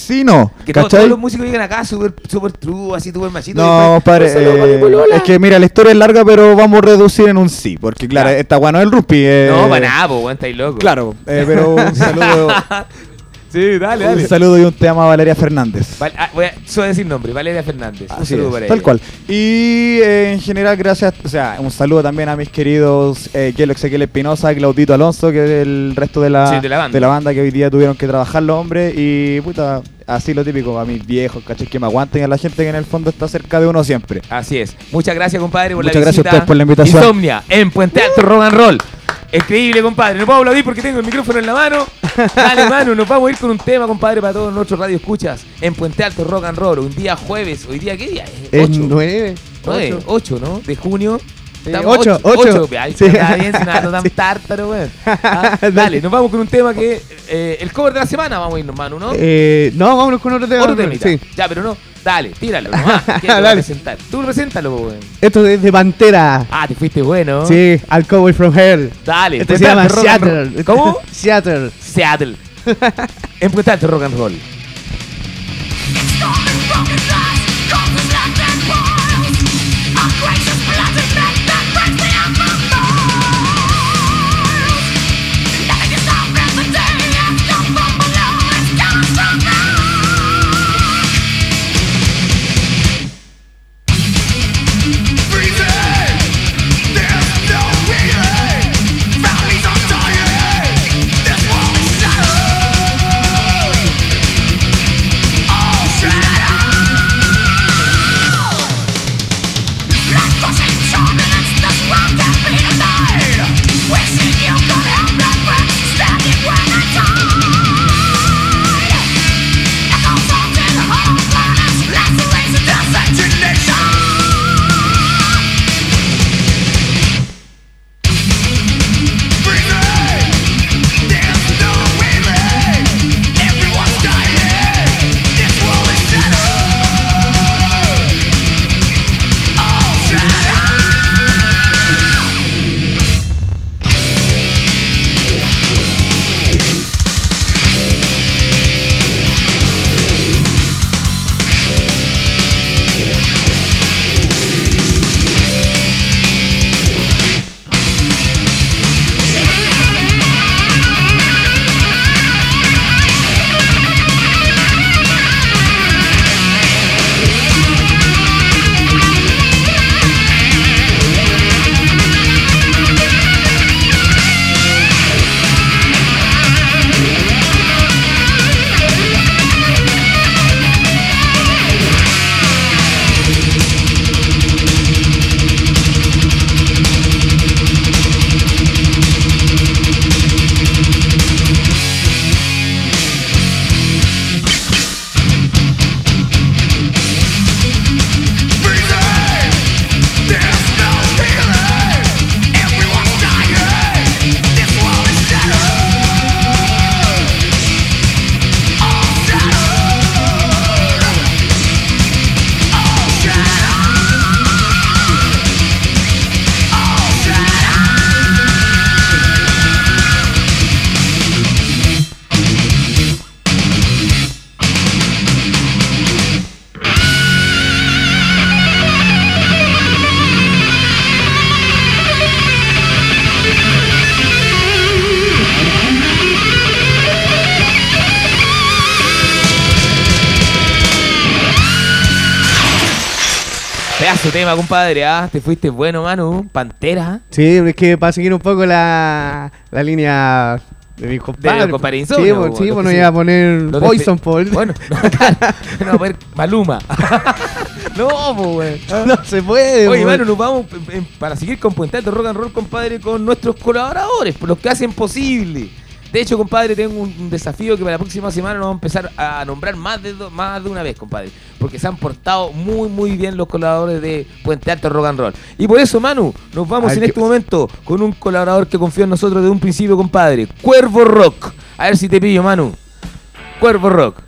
sí, no. Que todos, ¿Cachai? todos los músicos llegan acá súper super true, así súper machitos. y No, después, padre, mi eh, es que mira, la historia es larga, pero vamos a reducir en un sí, porque claro, Ya. esta bueno es el Rupi. eh, No, para nada, po, estáis locos. Claro, eh, pero un saludo, (laughs) Sí, dale, un dale. saludo y un te amo a Valeria Fernández. Val- ah, voy a solo decir nombre, Valeria Fernández. un Así saludo es, para tal ella. cual. Y eh, en general, gracias, o sea, un saludo también a mis queridos eh, Kielo Ezequiel Espinosa, Claudito Alonso, que es el resto de la, Sí, de la banda. que hoy día tuvieron que trabajar los hombres. Y puta, así lo típico, a mis viejos, ¿cachai? Que me aguanten y a la gente que en el fondo está cerca de uno siempre. Así es. Muchas gracias, compadre, por Muchas la gracias a visita. ustedes por la invitación. Insomnia, en Puente Alto Rock and Roll. Increíble, compadre. No puedo aplaudir porque tengo el micrófono en la mano. Dale, mano, nos vamos a ir con un tema, compadre, para todos nuestros radio escuchas. En Puente Alto Rock and Roll. Un día jueves. ¿Hoy día qué día es? Es Ocho. nueve. Nueve, ocho. ocho, ¿no? De junio. Estamos ocho, ocho. Ay, Sí. está bien, si nada, no tan (laughs) Sí. tártaro, weón. (laughs) Ah, dale, nos vamos con un tema que. eh, el cover de la semana vamos a irnos, Manu, ¿no? Eh, no, vámonos con otro tema. Otro. Sí. Ya, pero no. Dale, tíralo nomás. (laughs) ¿Quién te va a Dale. presentar? Tú preséntalo, weón. Esto es de Pantera. Ah, te fuiste bueno. Sí, Al Cowboy from Hell. Dale. Este se llama Seattle. ¿Cómo? Seattle. Seattle. en Rock and Roll. Hermoso tema, compadre. ¿ah? Te fuiste bueno, Manu. Pantera. Sí, es que para seguir un poco la, la línea de mi compadre. De compadre Sí, Insomnio, pues, po, sí, pues no sí. iba a poner Poison Paul. (laughs) Bueno, no, claro, no, a ver, Maluma. (laughs) no, pues, weón. no se puede. Oye, po. Manu, nos vamos eh, eh, para seguir con Puente Alto Rock and Roll, compadre, con nuestros colaboradores, por los que hacen posible. De hecho, compadre, tengo un, desafío que para la próxima semana nos vamos a empezar a nombrar más de, do- más de una vez, compadre. Porque se han portado muy, muy bien los colaboradores de Puente Alto Rock and Roll. Y por eso, Manu, nos vamos Ay, en este momento con un colaborador que confió en nosotros desde un principio, compadre. Cuervo Rock. A ver si te pillo, Manu. Cuervo Rock.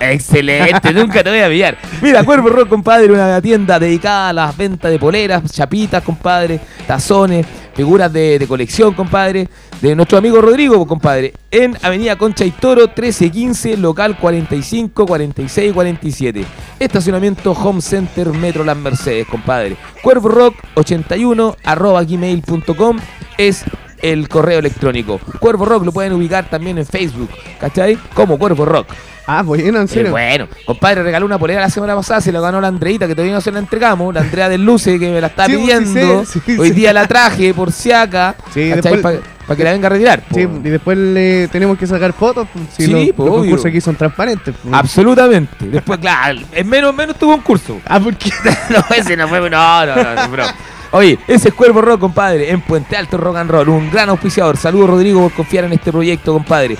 Excelente, (laughs) nunca te voy a pillar. Mira, Cuervo Rock, compadre, una tienda dedicada a las ventas de poleras, chapitas, compadre, tazones, figuras de, de colección, compadre, de nuestro amigo Rodrigo, compadre, en Avenida Concha y Toro, 1315, local 45, 46, 47. Estacionamiento Home Center Metro Las Mercedes, compadre. Cuervo Rock 81 arroba gmail.com es el correo electrónico. Cuervo Rock lo pueden ubicar también en Facebook, ¿cachai? Como Cuervo Rock. Ah, bueno, en Eh, serio. bueno, compadre, regaló una polera la semana pasada, se la ganó la Andreita, que todavía no se la entregamos, la Andrea del Luce, que me la está Sí, pues, sí pidiendo. sé, (laughs) sí, Hoy sí. día la traje por si acá, Sí, después- Para que la venga a retirar. po. Sí, y después le tenemos que sacar fotos. pues, Si Sí, los, los concursos aquí son transparentes. Absolutamente. Después, claro, en menos menos tuvo un curso. Ah, ¿por qué? (laughs) no, ese no fue. No, no, no, no, bro. Oye, ese es Cuervo Rock, compadre, en Puente Alto Rock and Roll, un gran auspiciador. Saludos, Rodrigo, por confiar en este proyecto, compadre.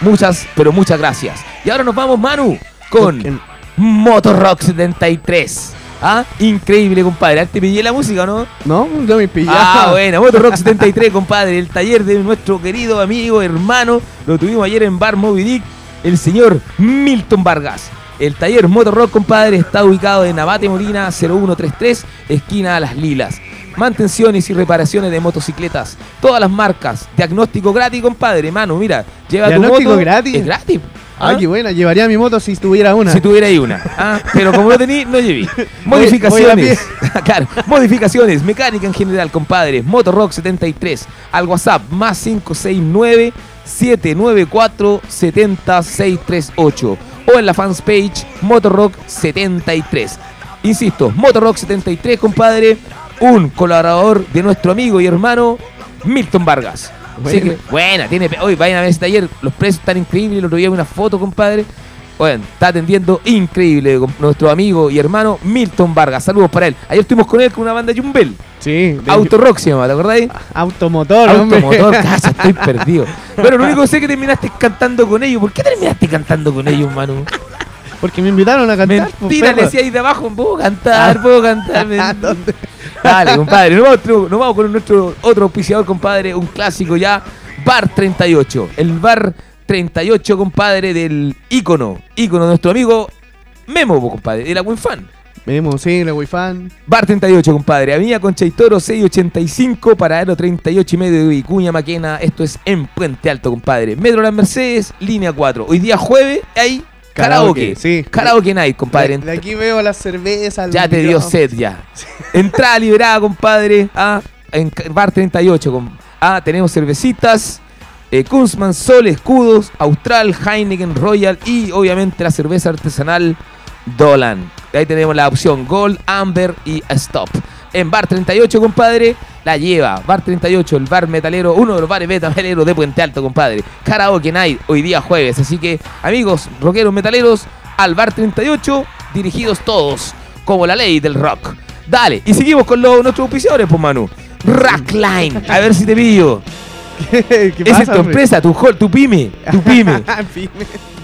Muchas, pero muchas gracias. Y ahora nos vamos, Manu, con En- Motorrock 73. ¿Ah? Increíble, compadre. ¿Te pillé la música o no? No, no me pillaba. Ah, (laughs) bueno, Motorrock 73, compadre. El taller de nuestro querido amigo, hermano. Lo tuvimos ayer en Bar Moby Dick. El señor Milton Vargas. El taller Motorrock, compadre, está ubicado en Abate Molina 0133, esquina Las Lilas. Mantenciones y reparaciones de motocicletas. Todas las marcas. Diagnóstico gratis, compadre. Mano, mira, lleva tu ¿Diagnóstico moto. gratis? Es gratis. Ah, ¿Ah? qué buena. Llevaría mi moto si tuviera una. Si tuviera ahí una. (laughs) Ah, pero como no tení, no llevé. Modificaciones. (laughs) claro, modificaciones, mecánica en general, compadre. Motorrock 73. Al WhatsApp más 569 794 70638. O en la fans page Motorrock 73. Insisto, Motorrock 73, compadre. Un colaborador de nuestro amigo y hermano Milton Vargas. Buena. buena, tiene. Hoy vayan a ver ese taller. Los precios están increíbles. El otro día una foto, compadre. Bueno, está atendiendo increíble con nuestro amigo y hermano Milton Vargas. Saludos para él. Ayer estuvimos con él con una banda Jumbel. Sí. Autorock se llama, ¿te acordáis? Automotor, hombre. Automotor, (laughs) cacha, estoy perdido. Bueno, lo único que sé es que terminaste cantando con ellos. ¿Por qué terminaste cantando con ellos, Manu? Porque me invitaron a cantar. pues, Mentira, le decía ahí de abajo, puedo cantar, puedo cantar. (laughs) ¿dónde? (laughs) Dale, compadre, nos vamos, nos vamos con nuestro otro auspiciador, compadre, un clásico ya, Bar 38. El Bar 38, compadre, del ícono, ícono de nuestro amigo Memo, po, compadre, de la WinFan. Vemos, sí, la Wi-Fi. Bar 38, compadre, Avenida Concha y Toro 685, Paradero 38 y medio de Vicuña, Maquena. Esto es en Puente Alto, compadre. Metro Las Mercedes, línea 4. Hoy día jueves hay karaoke. Karaoke, sí. Karaoke night, compadre. De, de aquí veo las cervezas. Ya te dio sed ya. Entrada liberada, compadre. Ah, en bar 38. com- Ah, tenemos cervecitas. Eh, Kunzman, Sol, Escudos, Austral, Heineken, Royal y obviamente la cerveza artesanal Dolan. Ahí tenemos la opción Gold, Amber y Stop. En Bar 38, compadre, la lleva. Bar 38, el bar metalero, uno de los bares metaleros de Puente Alto, compadre. Karaoke Night, hoy día jueves. Así que, amigos, rockeros metaleros, al Bar 38, dirigidos todos, como la ley del rock. Dale, y seguimos con los, nuestros auspiciadores, pues, Manu. Rackline, a ver si te pillo. (laughs) ¿Qué, qué Esa es tu empresa, tu, tu pyme, tu pyme. (laughs) Pyme.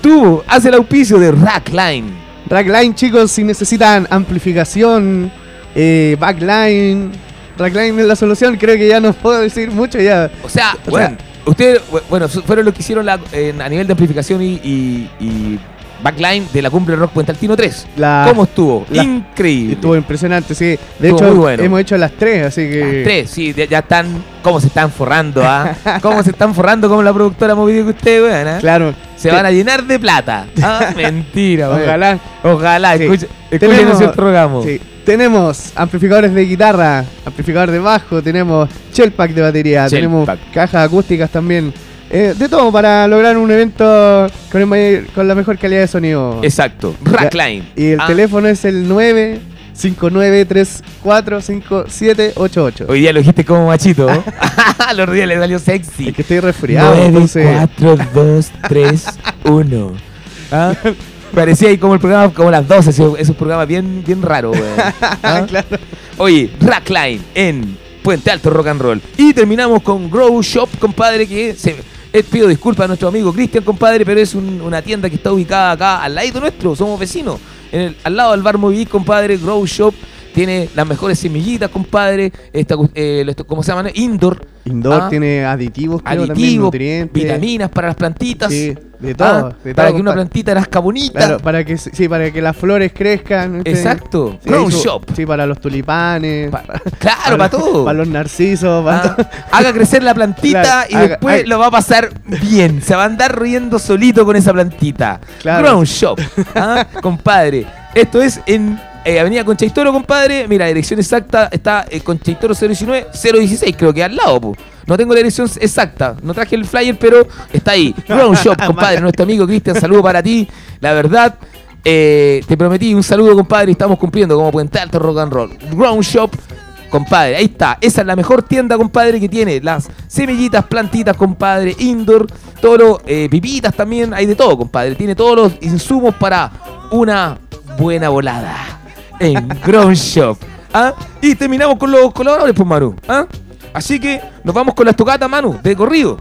Tú, haz el auspicio de Rackline. Rackline, chicos, si necesitan amplificación, eh, backline. Rackline es la solución, creo que ya no puedo decir mucho ya. O sea, O bueno, ustedes, bu- bueno, fueron los que hicieron la- en- a nivel de amplificación y, y- y backline de la cumbre rock Puente Altino 3. La- ¿Cómo estuvo? la- Increíble. Estuvo impresionante, sí. De Estuvo hecho, bueno. hemos hecho las tres, así que. Las tres, sí, ya, ya están. ¿Cómo se están forrando, ah? (laughs) ¿Cómo se están forrando como la productora movida que ustedes, weón, ah? Claro. Se van a llenar de plata. (laughs) Ah, mentira. Ojalá. Ojalá, Sí. escuchen, escuchen Tenemos-. Sí. Amplificadores de guitarra, amplificador de bajo, tenemos shell pack de batería, Shell tenemos pack. cajas acústicas también. Eh, de todo para lograr un evento con, el mayor- con la mejor calidad de sonido. Exacto, Rackline. Y el Ah, teléfono es el 59345788. Hoy día lo dijiste como machito. (laughs) Los otro día le salió sexy. Es que estoy resfriado, 9, entonces. 4, 2, 3, 1. ¿Ah? Parecía ahí como el programa, como las 12, ese- esos programas bien, bien weón. (laughs) ¿Ah? Claro. Oye, Rackline en Puente Alto Rock and Roll. Y terminamos con Grow Shop, compadre, que se, eh, pido disculpas a nuestro amigo Cristian, compadre, pero es un- una tienda que está ubicada acá al lado nuestro, somos vecinos. En el- al lado del bar Movic, compadre, Grow Shop tiene las mejores semillitas, compadre. Esta, eh, ¿Cómo se llama? Indoor. Indoor Ah. tiene aditivos, creo, también, Aditivos, nutrientes. vitaminas para las plantitas. Sí, de Ah, todo. de para que una plantita nazca bonita. Claro, para que, sí, para que las flores crezcan. Exacto. Sí, Grow Shop. Sí, para los tulipanes. Pa- (laughs) claro, para todo. Para los narcisos. para Ah, todo. haga crecer la plantita Claro, y haga- después haga- lo va a pasar bien. Se va a andar riendo solito con esa plantita. Claro. Ground Shop, (laughs) ¿ah? compadre. Esto es en eh, Avenida Conchaitoro, compadre. Mira, la dirección exacta está en Conchaitoro 019, 016, creo que al lado. po. No tengo la dirección exacta, no traje el flyer, pero está ahí. (laughs) Ground Shop, compadre, nuestro amigo Cristian, (laughs) saludo para ti. La verdad, eh, te prometí un saludo, compadre, y estamos cumpliendo como Puente Alto Rock and Roll. Ground Shop, compadre, ahí está. Esa es la mejor tienda, compadre, que tiene las semillitas, plantitas, compadre, indoor, todo, eh, pipitas también, hay de todo, compadre. Tiene todos los insumos para una buena volada en Ground Shop. ¿ah? Y terminamos con los colaboradores, pues, Manu. ¿ah? Así que nos vamos con las tocatas, Manu, de corrido.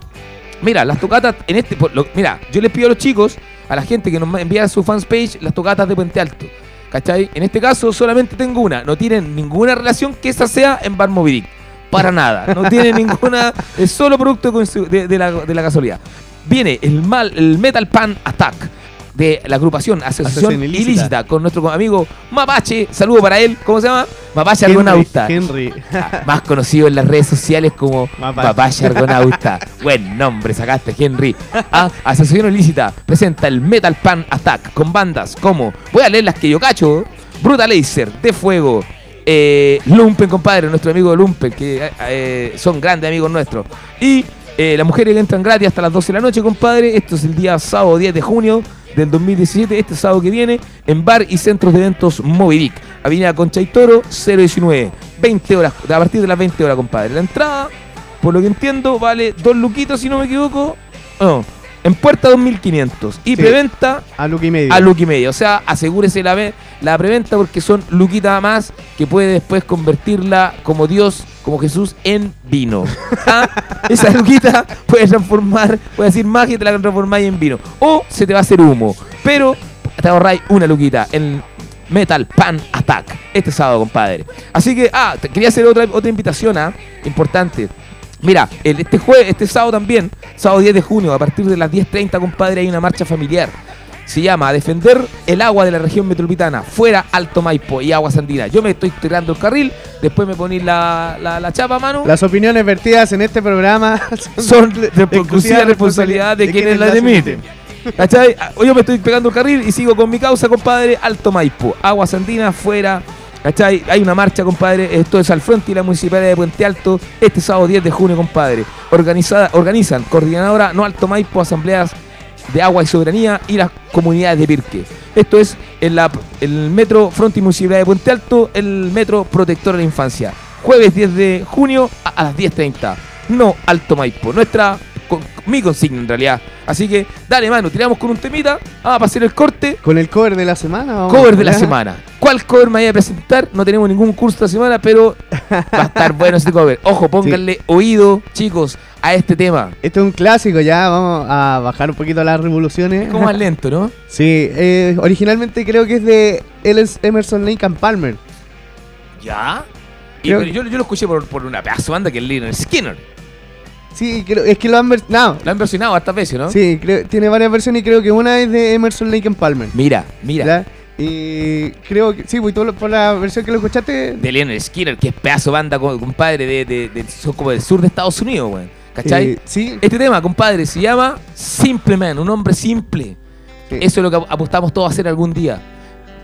Mira, las tocatas en este. lo- mira, yo les pido a los chicos, a la gente que nos envía a su fans page, las tocatas de Puente Alto. ¿Cachai? En este caso solamente tengo una. No tienen ninguna relación que esa sea en Bar Movidic. Para nada. No tiene (laughs) ninguna. Es solo producto de- de la, de la casualidad. Viene el, mal, el Metal Pan Attack de la agrupación Asociación Asociación Ilícita. Ilícita. con nuestro amigo Mapache. Saludo para él. ¿Cómo se llama? Mapache Henry, Argonauta. Henry. Más conocido en las redes sociales como Mapache. Mapache Argonauta. Buen nombre sacaste, Henry. Ah, Asociación Ilícita presenta el Metal Pan Attack con bandas como, voy a leer las que yo cacho, Brutalaser, De Fuego, eh, Lumpen, compadre, nuestro amigo Lumpen, que eh, son grandes amigos nuestros. Y eh, las mujeres que entran gratis hasta las 12 de la noche, compadre. Esto es el día sábado 10 de junio del 2017, este sábado que viene, en Bar y Centros de Eventos Movidic, Avenida Concha y Toro, 019, 20 horas, a partir de las 20 horas, compadre. La entrada, por lo que entiendo, vale dos luquitos, si no me equivoco. No, en puerta 2500 y Sí. preventa A y medio. a medio. O sea, asegúrese la, la preventa porque son luquitas más que puede después convertirla como Dios, como Jesús, en vino. (laughs) Ah, Esa luquita puede transformar, puede decir magia y te la transformáis en vino. O se te va a hacer humo. Pero te ahorráis una luquita en Metal Pan Attack este sábado, compadre. Así que, ah, te- quería hacer otra, otra invitación, ah, importante. Mira, el- este jueves, este sábado también, sábado 10 de junio, a partir de las 10.30, compadre, hay una marcha familiar. Se llama Defender el agua de la región metropolitana, fuera Alto Maipo y Aguas Andinas. Yo me estoy tirando el carril, después me ponéis la, la, la chapa, mano. Las opiniones vertidas en este programa (laughs) Son de exclusiva responsabilidad de quienes las emiten. ¿Cachai? Yo me estoy pegando el carril y sigo con mi causa, compadre, Alto Maipo. Aguas Andinas, fuera. ¿Cachai? Hay una marcha, compadre. Esto es al frente y la municipalidad de Puente Alto. Este sábado 10 de junio, compadre. Organizada, organizan Coordinadora No Alto Maipo, Asambleas de Agua y Soberanía y las comunidades de Pirque. Esto es en la, el Metro Fronti Municipalidad de Puente Alto, el Metro Protector de la Infancia. Jueves 10 de junio a, a las 10.30. No Alto Maipo. Nuestra, con- mi consigna en realidad. Así que, dale, mano, tiramos con un temita. Vamos a pasar el corte. Con el cover de la semana. vamos. Cover de la semana. ¿Cuál cover me voy a presentar? No tenemos ningún curso esta semana, pero va a estar bueno este cover. Ojo, pónganle oído, chicos, a este tema. Este es un clásico ya, vamos a bajar un poquito las revoluciones. Es como más lento, ¿no? (laughs) Sí, eh, originalmente creo que es de Emerson Lake and Palmer. ¿Ya? Y, pero yo, yo lo escuché por, por una pedazo banda que es Leonard Skinner. Sí, creo, es que lo han vers- no, Lo han versionado hartas veces, ¿no? Sí, creo, tiene varias versiones y creo que una es de Emerson Lake and Palmer. Mira, mira. Y creo que sí, pues tú por la versión que lo escuchaste. De Leonard Skinner, que es pedazo banda, co- compadre, de, de, de- son como del sur de Estados Unidos, weón. ¿Cachai? eh, sí, Este tema, compadre, se llama Simple Man, un hombre simple. sí. Eso es lo que ap- apostamos todos a hacer algún día.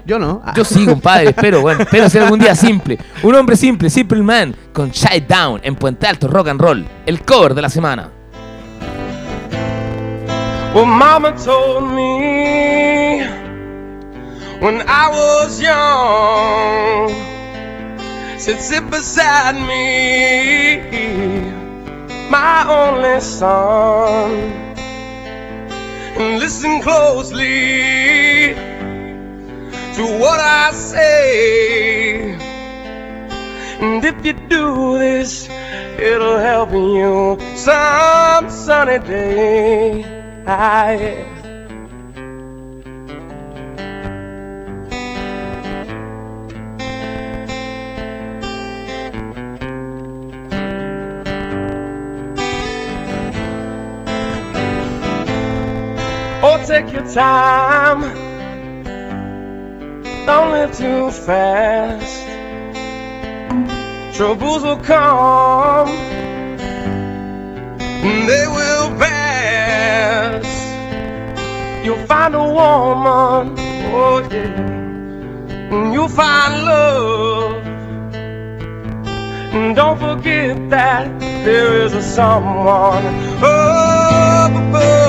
Yo no. Ah, Yo sí, compadre, espero, bueno, espero hacer algún día simple. Un hombre simple, Simple Man, con Shine Down en Puente Alto Rock and Roll. El cover de la semana. Well, Mama told me when I was young. Said, sit beside me, my only son, and listen closely to what I say. And if you do this, it'll help you some sunny day. Ah, I, Oh, take your time. Don't live too fast. Troubles will come. and They will pass. You'll find a woman. Oh, yeah. You'll find love. And don't forget that there is a someone up above.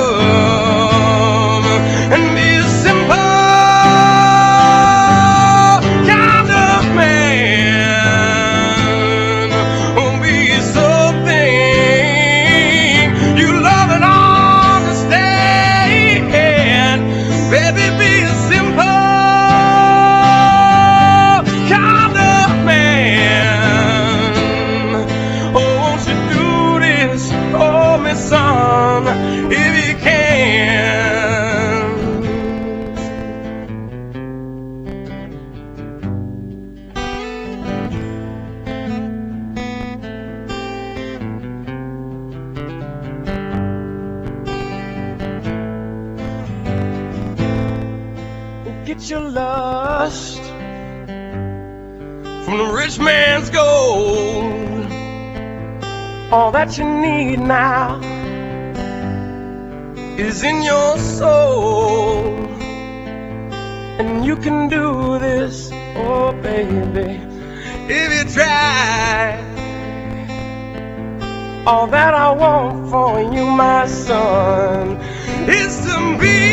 All that you need now is in your soul. And you can do this, oh baby, if you try. All that I want for you, my son, is to be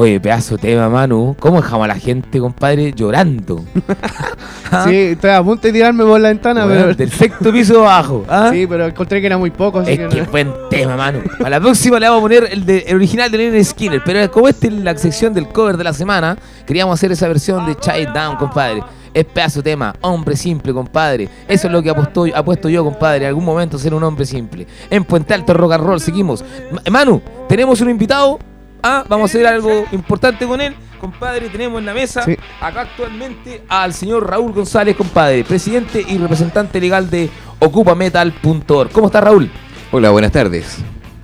Oye, pedazo de tema, Manu. ¿Cómo dejamos a la gente, compadre, llorando? (laughs) ¿Ah? Sí, estoy a punto de tirarme por la ventana, pero. Del sexto piso abajo. ¿ah? Sí, pero encontré que era muy poco, así Es que que no. buen tema, Manu. Para la próxima le vamos a poner el, de, el original de Lennon Skinner. Pero como esta es la sección del cover de la semana, queríamos hacer esa versión de Child Down, compadre. Es pedazo de tema, hombre simple, compadre. Eso es lo que apostó, apuesto yo, compadre. En algún momento ser un hombre simple. En Puente Alto Rock and Roll, seguimos. Ma- Manu, tenemos un invitado. Ah, vamos a hacer algo importante con él. Compadre, tenemos en la mesa Sí. acá actualmente al señor Raúl González, compadre, presidente y representante legal de ocupametal.org. ¿Cómo está Raúl? Hola, buenas tardes.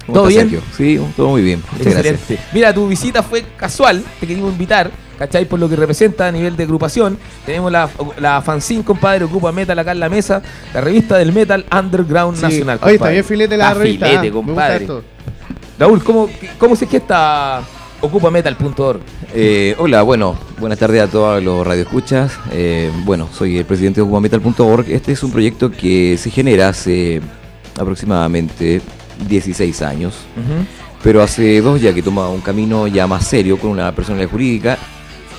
¿Cómo ¿Todo bien? Sergio? Sí, todo muy bien. Muchas gracias. Excelente. Mira, tu visita fue casual, te queríamos invitar, ¿cachai? Por lo que representa a nivel de agrupación. Tenemos la, la fanzine, compadre, Ocupa Metal acá en la mesa, la revista del Metal Underground Sí. Nacional. Oye, está compadre. bien filete la Está revista. filete, ah, me gusta compadre. esto. Raúl, ¿cómo, ¿cómo se gesta ocupametal.org? Eh, hola, bueno, buenas tardes a todos los radioescuchas. Eh, bueno, soy el presidente de ocupametal.org. Este es un proyecto que se genera hace aproximadamente 16 años, pero hace dos ya que toma un camino ya más serio con una personalidad jurídica,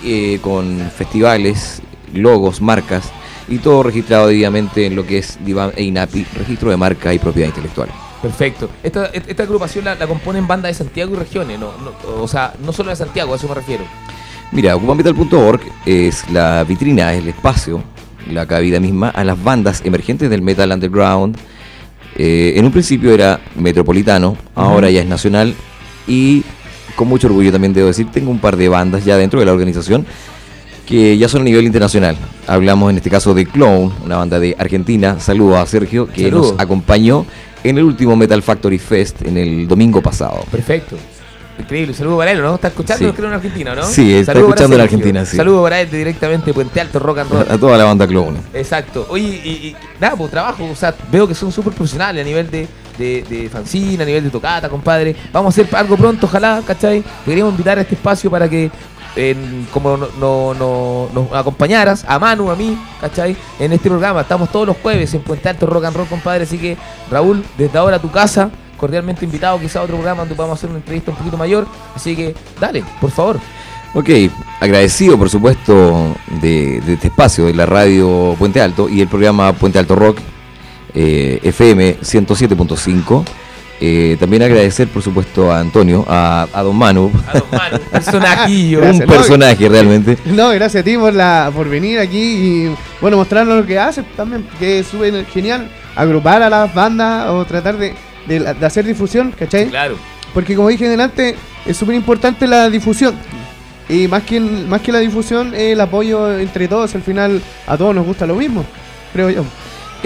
eh, con festivales, logos, marcas y todo registrado debidamente en lo que es DIVAM e INAPI, registro de marca y propiedad intelectual. Perfecto. Esta, esta agrupación la, la componen bandas de Santiago y regiones, no, no- o sea, no solo de Santiago, a eso me refiero. Mira, ocupametal.org es la vitrina, es el espacio, la cabida misma a las bandas emergentes del metal underground. Eh, en un principio era metropolitano, ahora ya es nacional y con mucho orgullo también debo decir, tengo un par de bandas ya dentro de la organización que ya son a nivel internacional. Hablamos en este caso de Clone, una banda de Argentina. Saludos a Sergio, que Saludos. nos acompañó en el último Metal Factory Fest en el domingo pasado. Perfecto. Increíble, saludo para él, ¿no? Está escuchando, Sí. creo, en Argentina, ¿no? Sí, está Saludo escuchando en. Argentina, sí. Saludo para él directamente de Puente Alto, Rock and Roll. A toda la banda Clone. Exacto. Oye, y, y nada, pues trabajo, o sea, veo que son súper profesionales a nivel de, de, de fanzine, a nivel de tocata, compadre. Vamos a hacer algo pronto, ojalá, ¿cachai? Te queríamos invitar a este espacio para que, en- como no, no- no- nos acompañaras, a Manu, a mí, ¿cachai? En este programa. Estamos todos los jueves en Puente Alto Rock and Roll, compadre. Así que, Raúl, desde ahora a tu casa, cordialmente invitado quizá otro programa donde podamos hacer una entrevista un poquito mayor. Así que, dale, por favor. Ok, agradecido por supuesto de, de este espacio de la radio Puente Alto y el programa Puente Alto Rock eh, FM 107.5. Eh, también agradecer por supuesto a Antonio, a, a Don Manu, A don Manu, (laughs) personajillo. un Gracias. personaje realmente. No, gracias a ti por, la, por venir aquí y bueno, mostrarnos lo que haces también, que es súper genial. Agrupar a las bandas o tratar de, de hacer difusión, ¿cachai? Claro. Porque como dije delante, es súper importante la difusión. Y más que, más que la difusión, el apoyo entre todos. Al final, a todos nos gusta lo mismo, creo yo.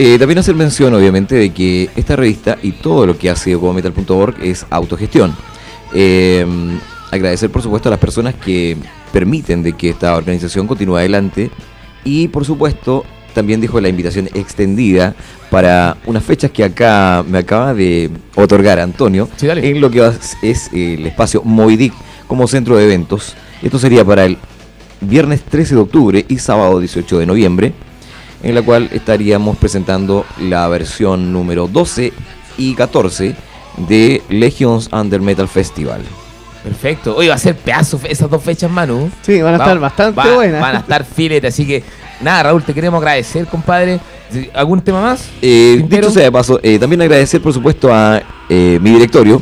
Eh, también hacer mención, obviamente, de que esta revista y todo lo que hace Metal.org es autogestión. Eh, agradecer, por supuesto, a las personas que permiten de que esta organización continúe adelante. Y, por supuesto, también dejo la invitación extendida para unas fechas que acá me acaba de otorgar Antonio Sí, en lo que es el espacio Moidic como centro de eventos. Esto sería para el viernes 13 de octubre y sábado 18 de noviembre en la cual estaríamos presentando la versión número 12 y 14 de Legions Under Metal Festival. Perfecto. Hoy va a ser pedazo esas dos fechas, Manu. Sí, van a Va- estar bastante va- buenas. Van a estar (laughs) filete, así que nada, Raúl, te queremos agradecer, compadre. ¿Algún tema más? Eh, dicho sea de paso, eh, también agradecer por supuesto a eh, mi directorio,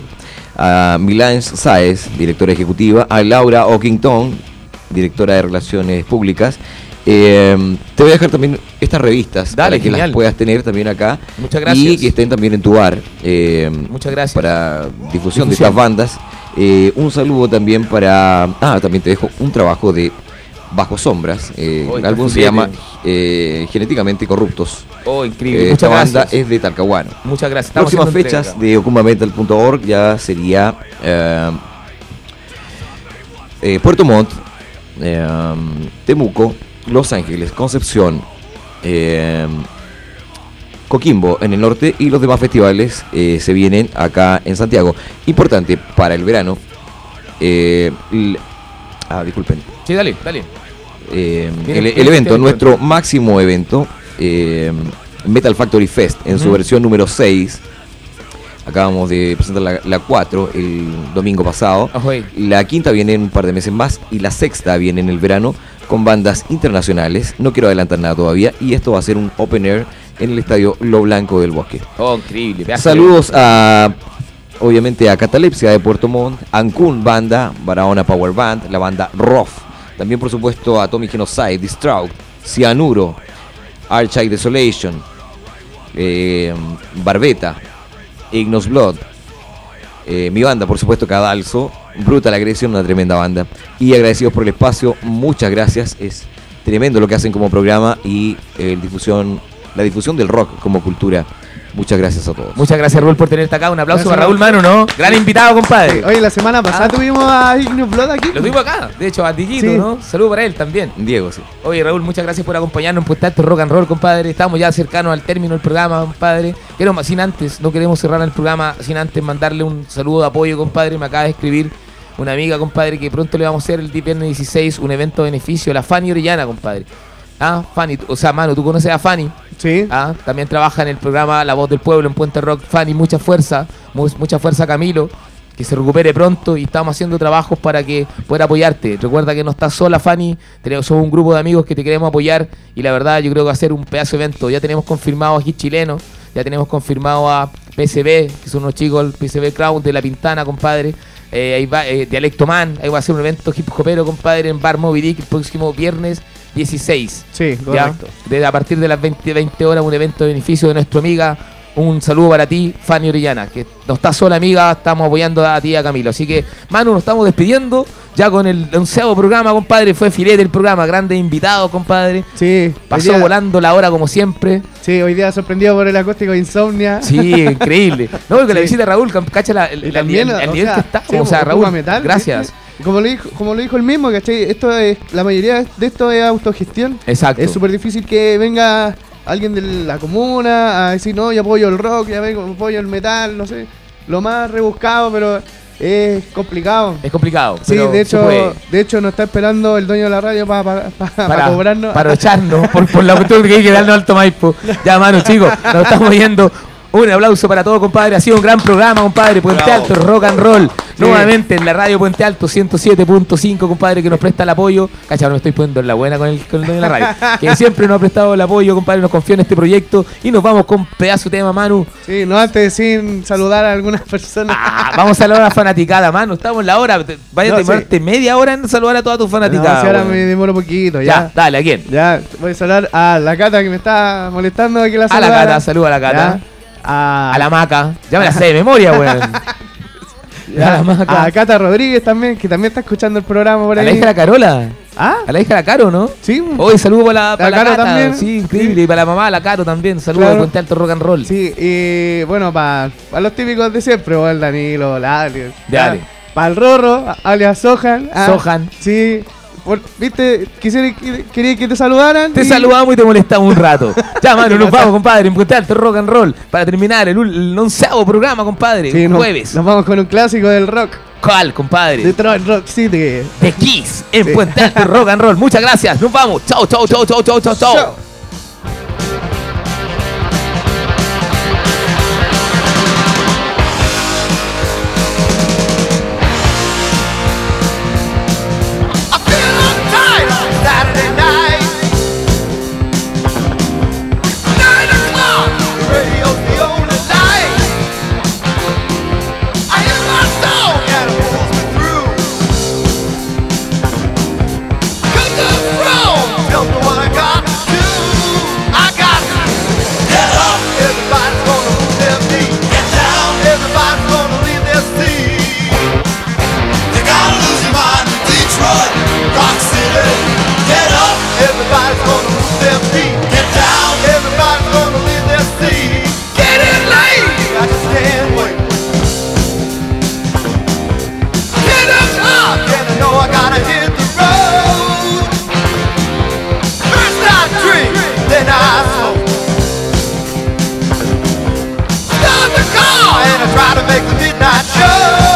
a Milán Sáez, directora ejecutiva, a Laura Ockington, directora de Relaciones Públicas. Eh, te voy a dejar también estas revistas Dale, para que genial. las puedas tener también acá Muchas gracias. y que estén también en tu bar. eh, Muchas gracias. para difusión, Difusión. de estas bandas. Eh, un saludo también para. Ah, también te dejo un trabajo de Bajo Sombras. Eh, Oh, el álbum se llama eh, Genéticamente Corruptos. Oh, increíble. Eh, Muchas esta gracias. banda es de Talcahuano. Muchas gracias. Estamos Próximas fechas entrega. de ocupametal.org ya sería Puerto Montt, eh, Temuco, Los Ángeles, Concepción, eh, Coquimbo en el norte y los demás festivales eh, se vienen acá en Santiago. Importante para el verano. eh, l- ah, disculpen. Sí, dale, dale. Eh, Viene- el, el evento, este nuestro máximo evento, eh, Metal Factory Fest, en su versión número 6. Acabamos de presentar la, la 4 el domingo pasado. La quinta viene en un par de meses más y la sexta viene en el verano con bandas internacionales. No quiero adelantar nada todavía y esto va a ser un open air en el estadio Lo Blanco del Bosque. Oh, increíble. Saludos a, obviamente, a Catalepsia de Puerto Montt, Ancún Banda, Barahona Power Band, la banda Rough. También, por supuesto, a Atomic Genocide, Distraught, Cianuro, Archive Desolation, eh, Barbeta, Ignos Blood, eh, mi banda, por supuesto, Cadalso, Brutal Agresión, una tremenda banda. Y agradecidos por el espacio, muchas gracias. Es tremendo lo que hacen como programa y eh, la difusión del rock como cultura. Muchas gracias a todos. Muchas gracias, Raúl, por tenerte acá. Un aplauso Gracias, para Raúl Manu, ¿no? Gran invitado, compadre. Oye, la semana pasada Ah. tuvimos a Ignus Blood aquí. Lo tuvimos acá, de hecho, a Diguito, Sí. ¿no? Saludo para él también. Diego, sí. Oye, Raúl, muchas gracias por acompañarnos en Puente Alto Rock and Roll, compadre. Estamos ya cercanos al término del programa, compadre. Quiero, más- sin antes, no queremos cerrar el programa sin antes mandarle un saludo de apoyo, compadre. Me acaba de escribir una amiga, compadre, que pronto le vamos a hacer el viernes 16 un evento de beneficio, la Fanny Orellana, compadre. Ah, Fanny, o sea, mano, tú conoces a Fanny. Sí. Ah, también trabaja en el programa La Voz del Pueblo en Puente Rock. Fanny, mucha fuerza, mu- mucha fuerza Camilo, que se recupere pronto y estamos haciendo trabajos para que pueda apoyarte. Recuerda que no estás sola, Fanny, tenemos, somos un grupo de amigos que te queremos apoyar y la verdad yo creo que va a ser un pedazo de evento. Ya tenemos confirmado a Hit Chileno, ya tenemos confirmado a PCB, que son unos chicos, el PCB Crown de La Pintana, compadre. Eh, ahí va, eh, Dialecto Man, ahí va a ser un evento hip hopero, compadre, en Bar Moby Dick el próximo viernes 16. Sí, correcto. Desde a partir de las 20, 20 horas, un evento de beneficio de nuestra amiga. Un saludo para ti, Fanny Orellana, que no estás sola, amiga. Estamos apoyando a ti y a Camilo. Así que, Manu, nos estamos despidiendo. ya con el onceavo programa, compadre. Fue filete el programa, grandes invitados, compadre. Sí, Pasó día, volando la hora como siempre. Sí, hoy día sorprendido por el acústico de Insomnia. Sí, increíble. No, porque la (laughs) visita de Raúl, cacha la- Y el- el- nivel sea, que está. sí, o sea, Raúl, metal, gracias. ¿viste? Como lo dijo, como lo dijo el mismo, ¿cachai? Esto es, la mayoría de esto es autogestión. Exacto. Es súper difícil que venga alguien de la comuna a decir, no, yo apoyo el rock, ya vengo, apoyo el metal, no sé. Lo más rebuscado, pero es complicado. Es complicado. Sí, de hecho, de hecho nos está esperando el dueño de la radio para para, cobrarnos. para echarnos por, por la cuestión que hay que darnos alto Maipo. (laughs) Ya, mano, chicos, nos estamos yendo. Un aplauso para todos, compadre. Ha sido un gran programa, compadre. Puente Bravo. Alto, rock and roll. Nuevamente en la radio Puente Alto 107.5, compadre, que nos presta el apoyo. Cacha, ahora me estoy poniendo en la buena con el, con el dueño de la radio. (laughs) Que siempre nos ha prestado el apoyo, compadre. Nos confió en este proyecto. Y nos vamos con pedazo de tema, Manu. Sí, no antes sin saludar a algunas personas. Ah, vamos a saludar a la fanaticada, mano. Estamos en la hora. Vaya a No, sí. demorarte media hora en saludar a toda tu No, fanaticada. si ahora me demoro poquito, ya. ya. dale, ¿a quién? Ya, voy a saludar a la Cata que me está molestando de que la A la. Cata, saluda a la Cata. Ya. A, A la maca. Ya me la sé de memoria, weón. (laughs) a la maca. a Cata Rodríguez también, que también está escuchando el programa por A ahí. la hija de la Carola. ¿Ah? A la hija de la Caro, ¿no? Sí. Hoy saludo para la, para la, Caro Cata. también. Sí, increíble. Y para la mamá, la Caro también. Saludos Claro. de Puente Alto Rock and Roll. Sí, y bueno, para los típicos de siempre, el Danilo, el alias. Para el Rorro, alias Sohan. ah, Sohan. Sí. Viste, quisiera, quería que te saludaran. Te y- saludamos y te molestamos un rato. (laughs) Ya, mano, nos vamos, compadre, Alto Rock and Roll. Para terminar el, el onceavo programa, compadre. Sí, no, jueves. Nos vamos con un clásico del rock. ¿Cuál, compadre? Detroit Rock City. de Kiss en Sí. Puente Alto Rock and Roll. Muchas gracias. Nos vamos. Chao, chao, chao, chao, chao, chao, chao. Make the midnight show.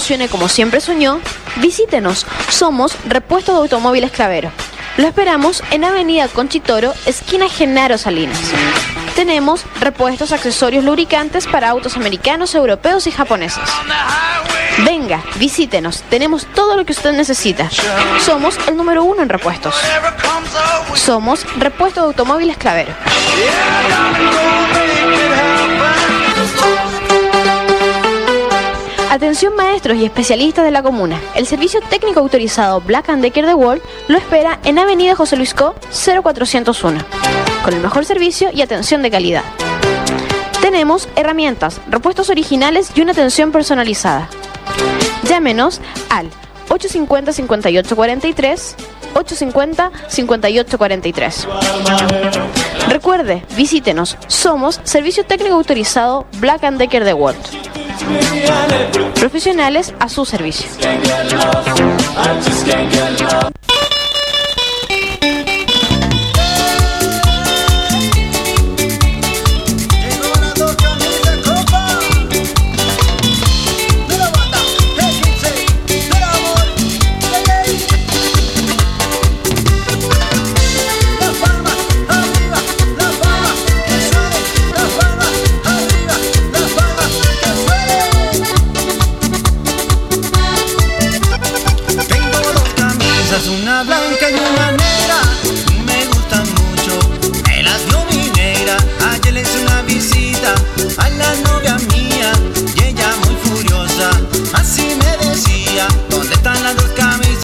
Funcione como siempre soñó, visítenos. Somos Repuestos de Automóviles Clavero. Lo esperamos en Avenida Conchitoro, esquina Genaro Salinas. Tenemos repuestos, accesorios, lubricantes para autos americanos, europeos y japoneses. Venga, visítenos. Tenemos todo lo que usted necesita. Somos el número uno en repuestos. Somos Repuestos de Automóviles Clavero. Atención maestros y especialistas de la comuna. El servicio técnico autorizado Black Decker de World lo espera en Avenida José Luis Co 0401, con el mejor servicio y atención de calidad. Tenemos herramientas, repuestos originales y una atención personalizada. Llámenos al 850-5843, 850-5843. Recuerde, visítenos. Somos Servicio Técnico Autorizado Black Decker de World. Profesionales a su servicio.